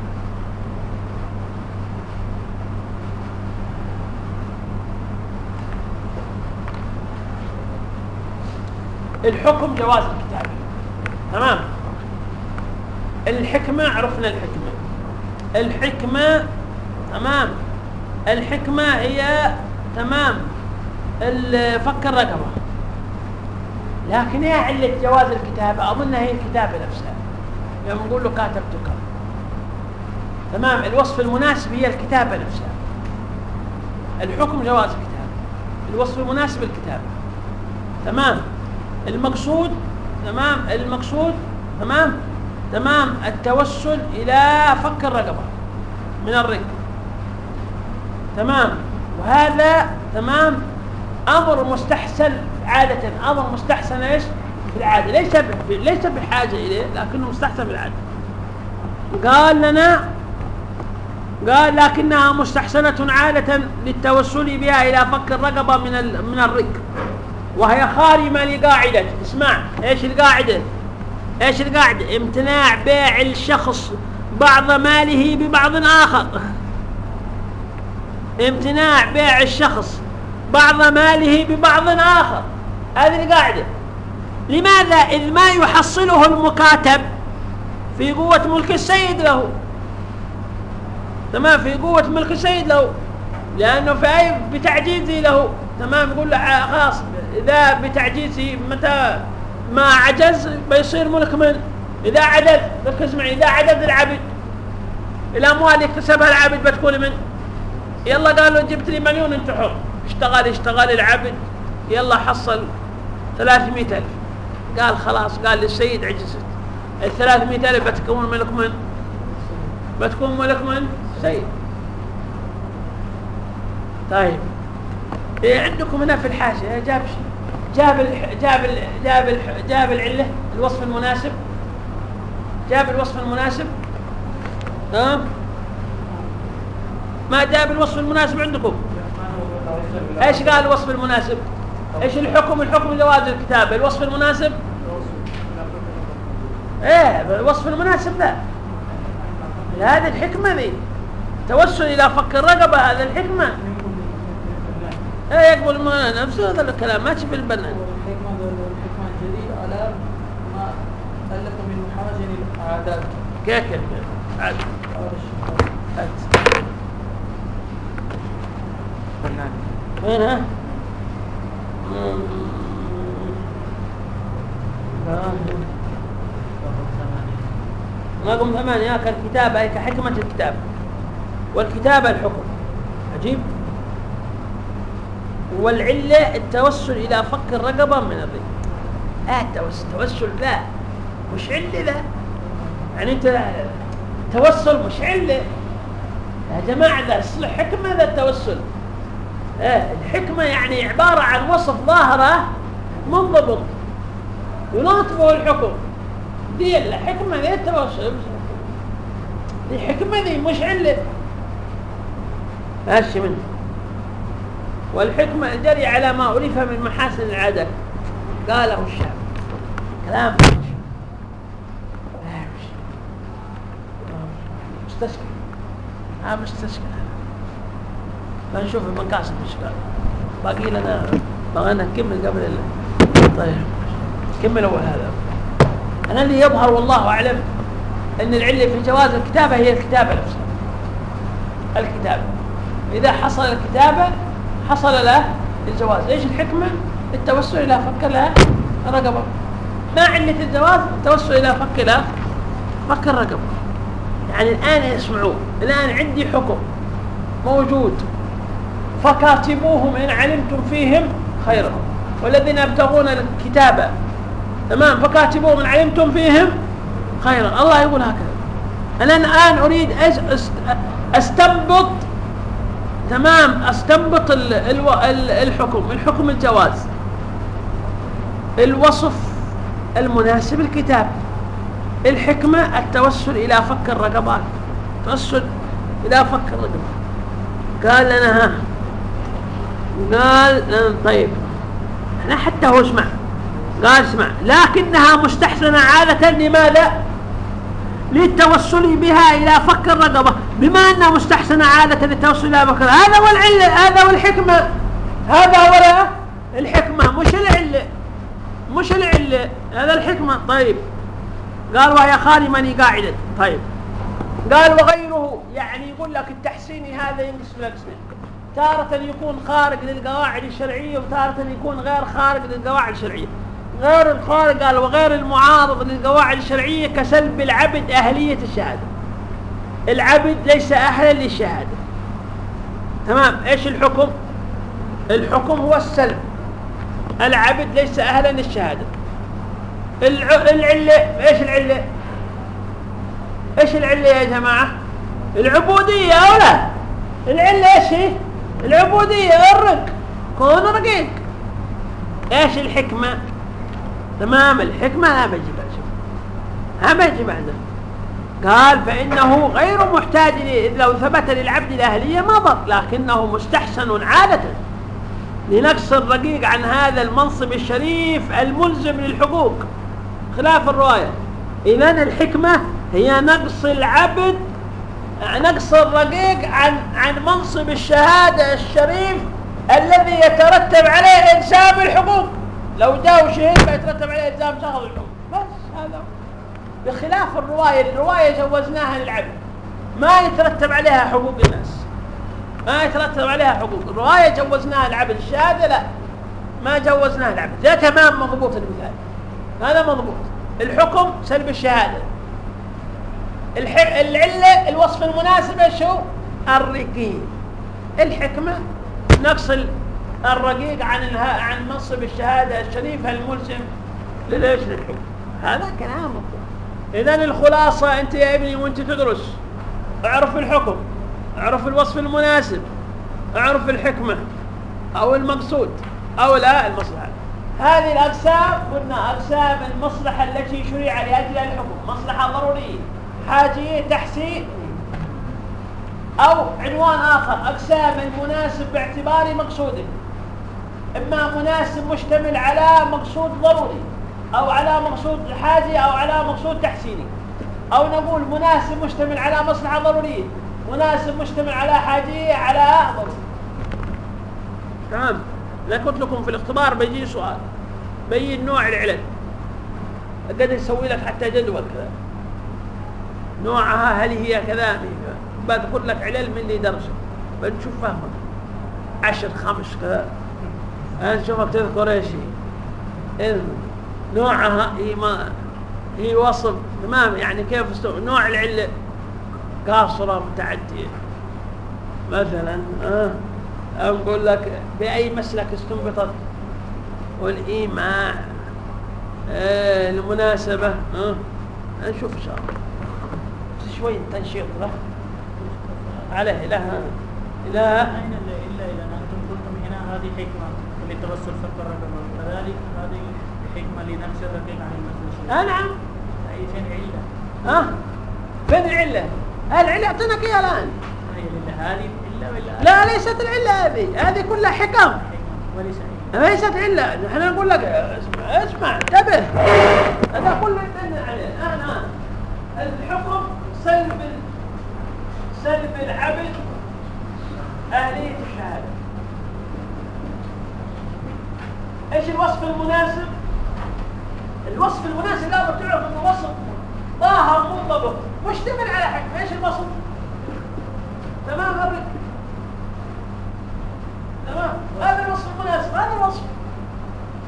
S1: الحكم جواز الكتابة تمام. الحكمة عرفنا الحكمة. الحكمة تمام. الحكمة هي تمام. فك الرقبة. لكن هي علة جواز الكتابة أظنها هي الكتابة نفسها. يوم نقول له كاتبتك. تمام. الوصف المناسب هي الكتابة نفسها. الحكم جواز الكتابة. الوصف المناسب الكتابة. تمام. المقصود تمام؟ المقصود؟ تمام؟ تمام؟ التوسل إلى فك الرقبة من الرق تمام؟ وهذا تمام؟ أمر مستحسن عادة. أمر مستحسن إيش؟ في العادة. ليس ليس بحاجة إليه لكنه مستحسن في العادة. قال لنا قال لكنها مستحسنة عادة للتوسل بها إلى فك الرقبة من من الرق وهي خارمة لقاعدة. اسمع إيش القاعدة؟ إيش القاعدة؟ امتناع بيع الشخص بعض ماله ببعض آخر. امتناع بيع الشخص بعض ماله ببعض آخر. هذه القاعدة. لماذا؟ إذ ما يحصله المكاتب في قوة ملك السيد له. تمام؟ في قوة ملك السيد له. لأنه في أي بتعجيزه له. تمام؟ يقول له آه، خلاص. إذا بتعجيزه متى ما عجز بيصير ملك من؟ إذا عدد ركز معي إذا عدد العبد الأموال اكتسبها العبد بتكون من؟ يلا قالوا جبت لي مليون انت حر اشتغل اشتغل العبد. يلا حصل 300 ألف. قال خلاص قال للسيد عجزت. ال 300 ألف بتكون ملك من؟ بتكون ملك من؟ سيد. طيب. عندكم هنا في الحاشية جاب شيء. جاب ال جاب ال جاب ال جاب العلة الوصف المناسب. جاب الوصف المناسب. ها ما جاب الوصف المناسب عندكم؟ إيش قال الوصف المناسب؟ إيش الحكم؟ الحكم جواز الكتابه الوصف المناسب؟ إيه الوصف المناسب ذا هذه الحكمة ذي. توسل إلى فك الرقبة هذا الحكمة. إيه يقبل ما نفسه هذا الكلام ما تشوف البنان.
S2: الحكمه الحكمه الجديد على ما ألف من محاجن العادات
S1: كيف كيف عادي وين ها؟ رقم ثمانية كالكتابة كحكمة الكتاب. والكتابة الحكم. عجيب. والعلة التوسل إلى فك الرقبة من الرق آه التوسل توسل لا مش علة لا يعني أنت توسل مش علة. يا جماعة ذا حكمة ذا التوسل. آه الحكمة يعني عبارة عن وصف ظاهرة منضبط. يناطبه الحكم. دي الحكمة ذي التوسل. دي حكمة ذي مش علة. ماشي منه. والحكمة الجري على ما ألف من محاسن العادة قاله الشعب. كلام مستشكل. ها مستشكل. فنشوف المقاصد إيش قال. باقي لنا بغينا نكمل قبل ال... طيب. كمل اول هذا. أنا اللي يظهر والله أعلم أن العلة في جواز الكتابة هي الكتابة نفسها. الكتابة. إذا حصل الكتابة حصل له الجواز. إيش الحكمة؟ التوسل إلى فك رقبة. ما علة الجواز التوسل إلى فك لها فك الرقبة. يعني الآن اسمعوا الآن عندي حكم موجود. فكاتبوهم ان علمتم فيهم خيرا. والذين يبتغون الكتابه تمام؟ فكاتبوهم ان علمتم فيهم خيرا. الله يقول هكذا. أنا الآن أريد أستنبط تمام أستنبط الحكم الحكم الجواز. الوصف المناسب الكتاب. الحكمة التوسل إلى فك الرقبات. توسل إلى فك الرقبات قال لنا ها قال لنا طيب. إحنا حتى هو اسمع قال اسمع لكنها مستحسنة عادة لماذا؟ للتوسل بها إلى فك الرقبة بما أنها مستحسنة عادة للتوسل إلى فك هذا هو العلة هذا هو الحكمة. هذا هو الحكمة مش العلة. مش العلة هذا الحكمة. طيب. قال وهي خالمني قاعدة طيب. قال وغيره يعني يقول لك التحسيني هذا ينقسم لقسمين تارة يكون خارج للقواعد الشرعية وتارة يكون غير خارج للقواعد الشرعية. غير الخارج قال وغير المعارض للقواعد الشرعية كسلب العبد أهلية الشهادة. العبد ليس أهلا للشهادة. تمام؟ إيش الحكم؟ الحكم هو السلب. العبد ليس أهلا للشهادة. العلة إيش العلة؟ إيش العلة يا جماعة؟ العبودية أو لا؟ العلة إيش هي؟ العبودية الرق كون رقيق. إيش الحكمة؟ تمام الحكمة لا بجيب ها بجيب عنده قال فإنه غير محتاج إذ لو ثبت للعبد الأهلية ما ضر لكنه مستحسن عادة. لنقص الرقيق عن هذا المنصب الشريف الملزم للحقوق. خلاف الرواية. إذا الحكمة هي نقص العبد نقص الرقيق عن عن منصب الشهادة الشريف الذي يترتب عليه إلزام الحقوق لو جاء شهيد فيترتب عليه إلزام شغل الحقوق بس هذا بخلاف الرواية الرواية جوزناها للعبد. ما يترتب عليها حقوق الناس. ما يترتب عليها حقوق. الرواية جوزناها العبد الشهادة لا. ما جوزناها العبد ده تمام مضبوط المثال. هذا مضبوط. الحكم سلب الشهادة. العلة الوصف المناسب شو؟ الرقيق الحكمة نقص الرقيق عن عن منصب الشهادة الشريفة الملزم لليش للحكم؟ هذا كلام. إذا الخلاصة أنت يا ابني وأنت تدرس. اعرف الحكم اعرف الوصف المناسب اعرف الحكمة أو المقصود أو لا المصلحة. هذه الأقسام قلنا أقسام المصلحة التي شرع لأجلها الحكم. مصلحة ضرورية حاجية تحسين أو عنوان آخر أقسام المناسب باعتبار مقصوده. إما مناسب مشتمل على مقصود ضروري أو على مقصود حاجي أو على مقصود تحسيني. أو نقول مناسب مشتمل على مصلحة ضرورية مناسب مشتمل على حاجية على ضروري. تمام؟ قلت لكم في الاختبار بيجي سؤال. بين نوع العلل. قد يسوي لك حتى جدول كذا. نوعها هل هي كذا؟ بذكر لك علل من اللي درسه. بنشوف فهمك. عشر خمس كذا. نشوفك تذكر إيش هي نوعها هي ما هي وصف تمام يعني كيف استوى نوع العلة. قاصرة متعدية. مثلا أه أقول لك بأي مسلك استنبطت؟ والايماع أه المناسبة أه نشوف إن شاء الله. شوي تنشيط له. عليه لها
S3: لا إلا إذا أنتم قلتم هنا هذه حكمة. للتوسل في الرقم كذلك هذه حكمة لنفس الرقيق عن المسلسل
S1: آه نعم.
S3: أي فين علة؟
S1: ها فين أعطيناك إياها الآن.
S3: هي لله. هذه
S1: لا ليست العلة هذه هذه كلها حكم.
S3: وليس علة.
S1: ليست علة. نحن نقول لك اسمع اسمع انتبه. هذا كله يدل عليه. الآن الآن الحكم سلب سلب العبد أهلية الشهادة إيش الوصف المناسب؟ الوصف المناسب لابد تعرف انه وصف ظاهر منضبط مشتمل على حكم إيش الوصف؟ تمام قبل تمام هذا الوصف المناسب هذا الوصف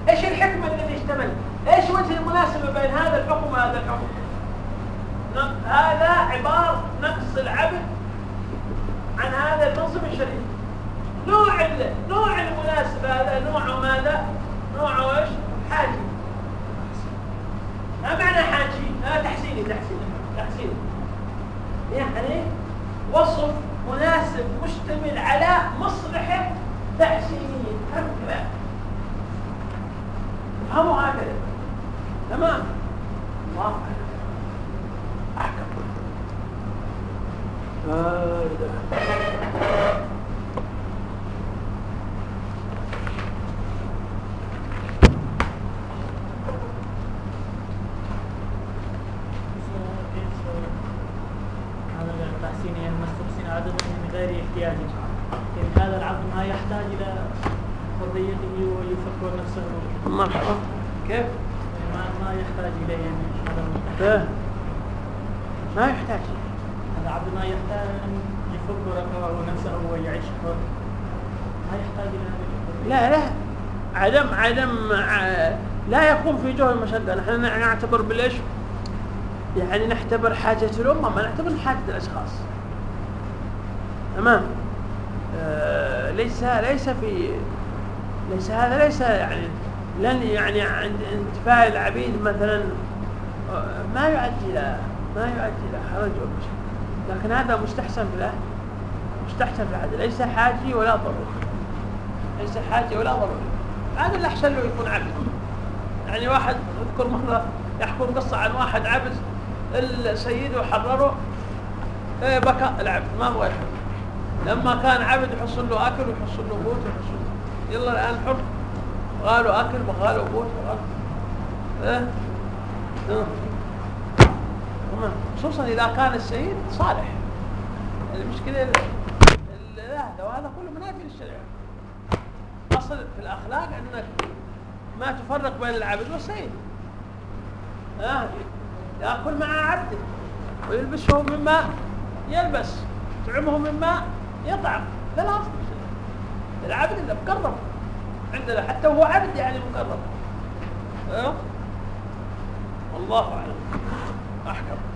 S1: إيش الحكمة الذي يشتمل؟ إيش وجه المناسبة بين هذا الحكم وهذا الحكم؟ هذا عبارة نقص العبد عن هذا المنصب الشريف نوع نوع المناسبة هذا نوعه ماذا؟ نوعه إيش؟ حاجي ما معنى حاجي؟ هذا تحسيني تحسيني تحسيني. يعني وصف مناسب مشتمل على مصلحة تحسينية. هكذا فهموا هكذا. تمام. الله أحكم. آه
S3: احتياجه يعني هذا العبد ما يحتاج إلى حريته ويفكر نفسه
S1: مرحبا. كيف؟
S3: ما ما يحتاج إليه يعني. هذا
S1: إيه. ما يحتاج.
S3: هذا عبد ما يحتاج أن يفكر نفسه ويعيش حر. ما يحتاج إلى هذا
S1: لا لا. عدم عدم لا يكون في جهد المشقة نحن نعتبر بالإيش؟ يعني نعتبر حاجة الأمة ما نعتبر حاجة الأشخاص. تمام؟ آه ليس ليس في ليس هذا ليس يعني لن يعني عند انتفاع العبيد مثلا ما يؤدي إلى ما يؤدي إلى حرج لكن هذا مستحسن في العهد مستحسن في العهد. ليس حاجي ولا ضروري. ليس حاجي ولا ضروري. هذا اللي احسن له يكون عبد. يعني واحد أذكر مرة يحكون قصة عن واحد عبد السيد وحرره إيه، بكى العبد ما هو يحب. لما كان عبد يحصل له أكل ويحصل له قوت ويحصل له. يلا الآن حر. قالوا أكل وقالوا قوت وقالوا إيه؟ تمام. خصوصا إذا كان السيد صالح. المشكلة هذا وهذا كله منافي للشريعة. أصل في الأخلاق أنك ما تفرق بين العبد والسيد ها يأكل مع عبده ويلبسه مما يلبس يطعمه مما يطعم. خلاص العبد اللي مقرب عندنا حتى وهو عبد يعني مقرب أه؟ والله أعلم. أحكم.